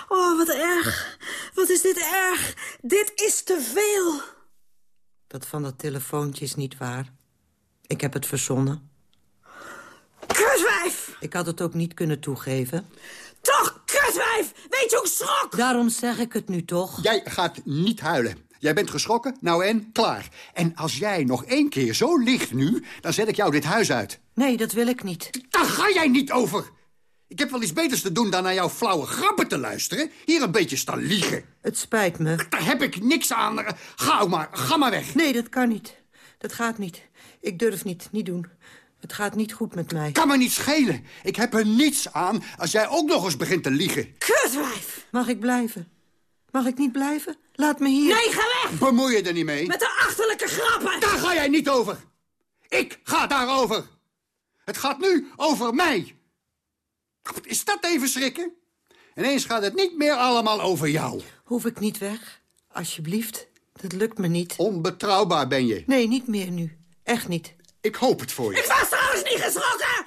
Oh, wat erg. Wat is dit erg. Dit is te veel. Dat van dat telefoontje is niet waar. Ik heb het verzonnen. Kutwijf! Ik had het ook niet kunnen toegeven. Toch, kutwijf! Weet je hoe ik schrok? Daarom zeg ik het nu toch. Jij gaat niet huilen. Jij bent geschrokken, nou en, klaar. En als jij nog één keer zo ligt nu, dan zet ik jou dit huis uit. Nee, dat wil ik niet. Daar ga jij niet over. Ik heb wel iets beters te doen dan naar jouw flauwe grappen te luisteren. Hier een beetje staan liegen. Het spijt me. Daar heb ik niks aan. Ga maar, ga maar weg. Nee, dat kan niet. Dat gaat niet. Ik durf niet, niet doen. Het gaat niet goed met mij. Kan me niet schelen. Ik heb er niets aan als jij ook nog eens begint te liegen. Kutwijf! Mag ik blijven? Mag ik niet blijven? Laat me hier. Nee, ga weg! Bemoei je er niet mee. Met de achterlijke grappen! Daar ga jij niet over. Ik ga daarover. Het gaat nu over mij. Is dat even schrikken? Ineens gaat het niet meer allemaal over jou. Hoef ik niet weg? Alsjeblieft. Dat lukt me niet. Onbetrouwbaar ben je. Nee, niet meer nu. Echt niet. Ik hoop het voor Ik je. was trouwens niet geschrokken!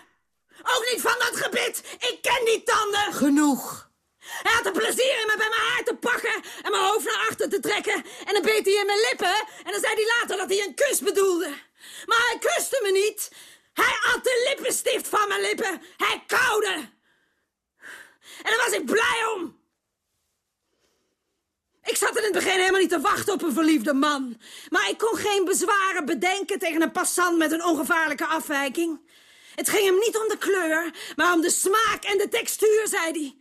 Ook niet van dat gebit! Ik ken die tanden! Genoeg. Hij had er plezier in me bij mijn haar te pakken en mijn hoofd naar achter te trekken. En dan beet hij in mijn lippen en dan zei hij later dat hij een kus bedoelde. Maar hij kuste me niet. Hij at de lippenstift van mijn lippen. Hij kauwde. En daar was ik blij om. Ik zat in het begin helemaal niet te wachten op een verliefde man. Maar ik kon geen bezwaren bedenken tegen een passant met een ongevaarlijke afwijking. Het ging hem niet om de kleur, maar om de smaak en de textuur, zei hij.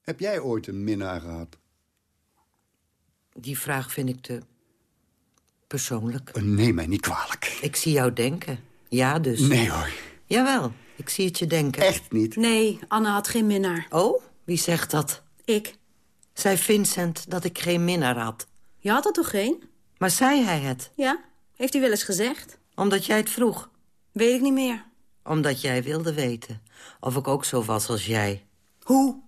Heb jij ooit een minnaar gehad? Die vraag vind ik te persoonlijk. Neem mij niet kwalijk. Ik zie jou denken. Ja, dus. Nee hoor, Jawel, ik zie het je denken. echt niet. Nee, Anne had geen minnaar. Oh, wie zegt dat? Ik. Zei Vincent dat ik geen minnaar had. Je had er toch geen? Maar zei hij het? Ja, heeft hij wel eens gezegd? Omdat jij het vroeg. Weet ik niet meer. Omdat jij wilde weten. Of ik ook zo was als jij. Hoe?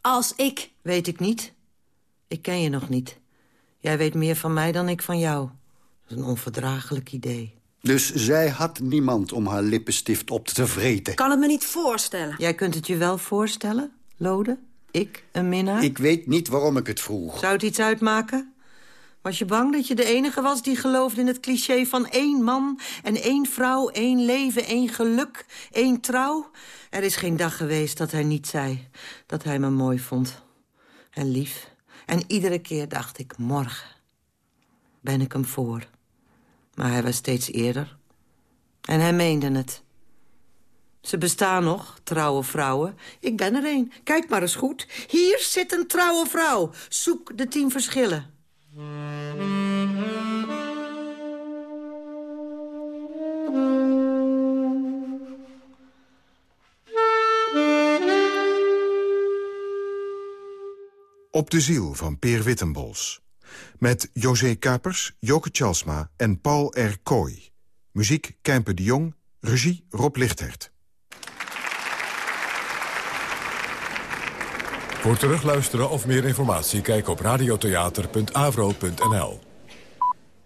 Als ik. Weet ik niet. Ik ken je nog niet. Jij weet meer van mij dan ik van jou. Dat is een onverdraaglijk idee. Dus zij had niemand om haar lippenstift op te vreten. Kan het me niet voorstellen. Jij kunt het je wel voorstellen, Lode? Ik, een minnaar? Ik weet niet waarom ik het vroeg. Zou het iets uitmaken? Was je bang dat je de enige was die geloofde in het cliché van één man... en één vrouw, één leven, één geluk, één trouw? Er is geen dag geweest dat hij niet zei dat hij me mooi vond. En lief. En iedere keer dacht ik, morgen ben ik hem voor. Maar hij was steeds eerder. En hij meende het. Ze bestaan nog, trouwe vrouwen. Ik ben er een. Kijk maar eens goed. Hier zit een trouwe vrouw. Zoek de tien verschillen. Op de ziel van Peer Wittenbols. Met José Kapers, Joke Chalsma en Paul R. Kooi. Muziek Kempe de Jong, regie Rob Lichthert. Voor terugluisteren of meer informatie kijk op radiotheater.avro.nl.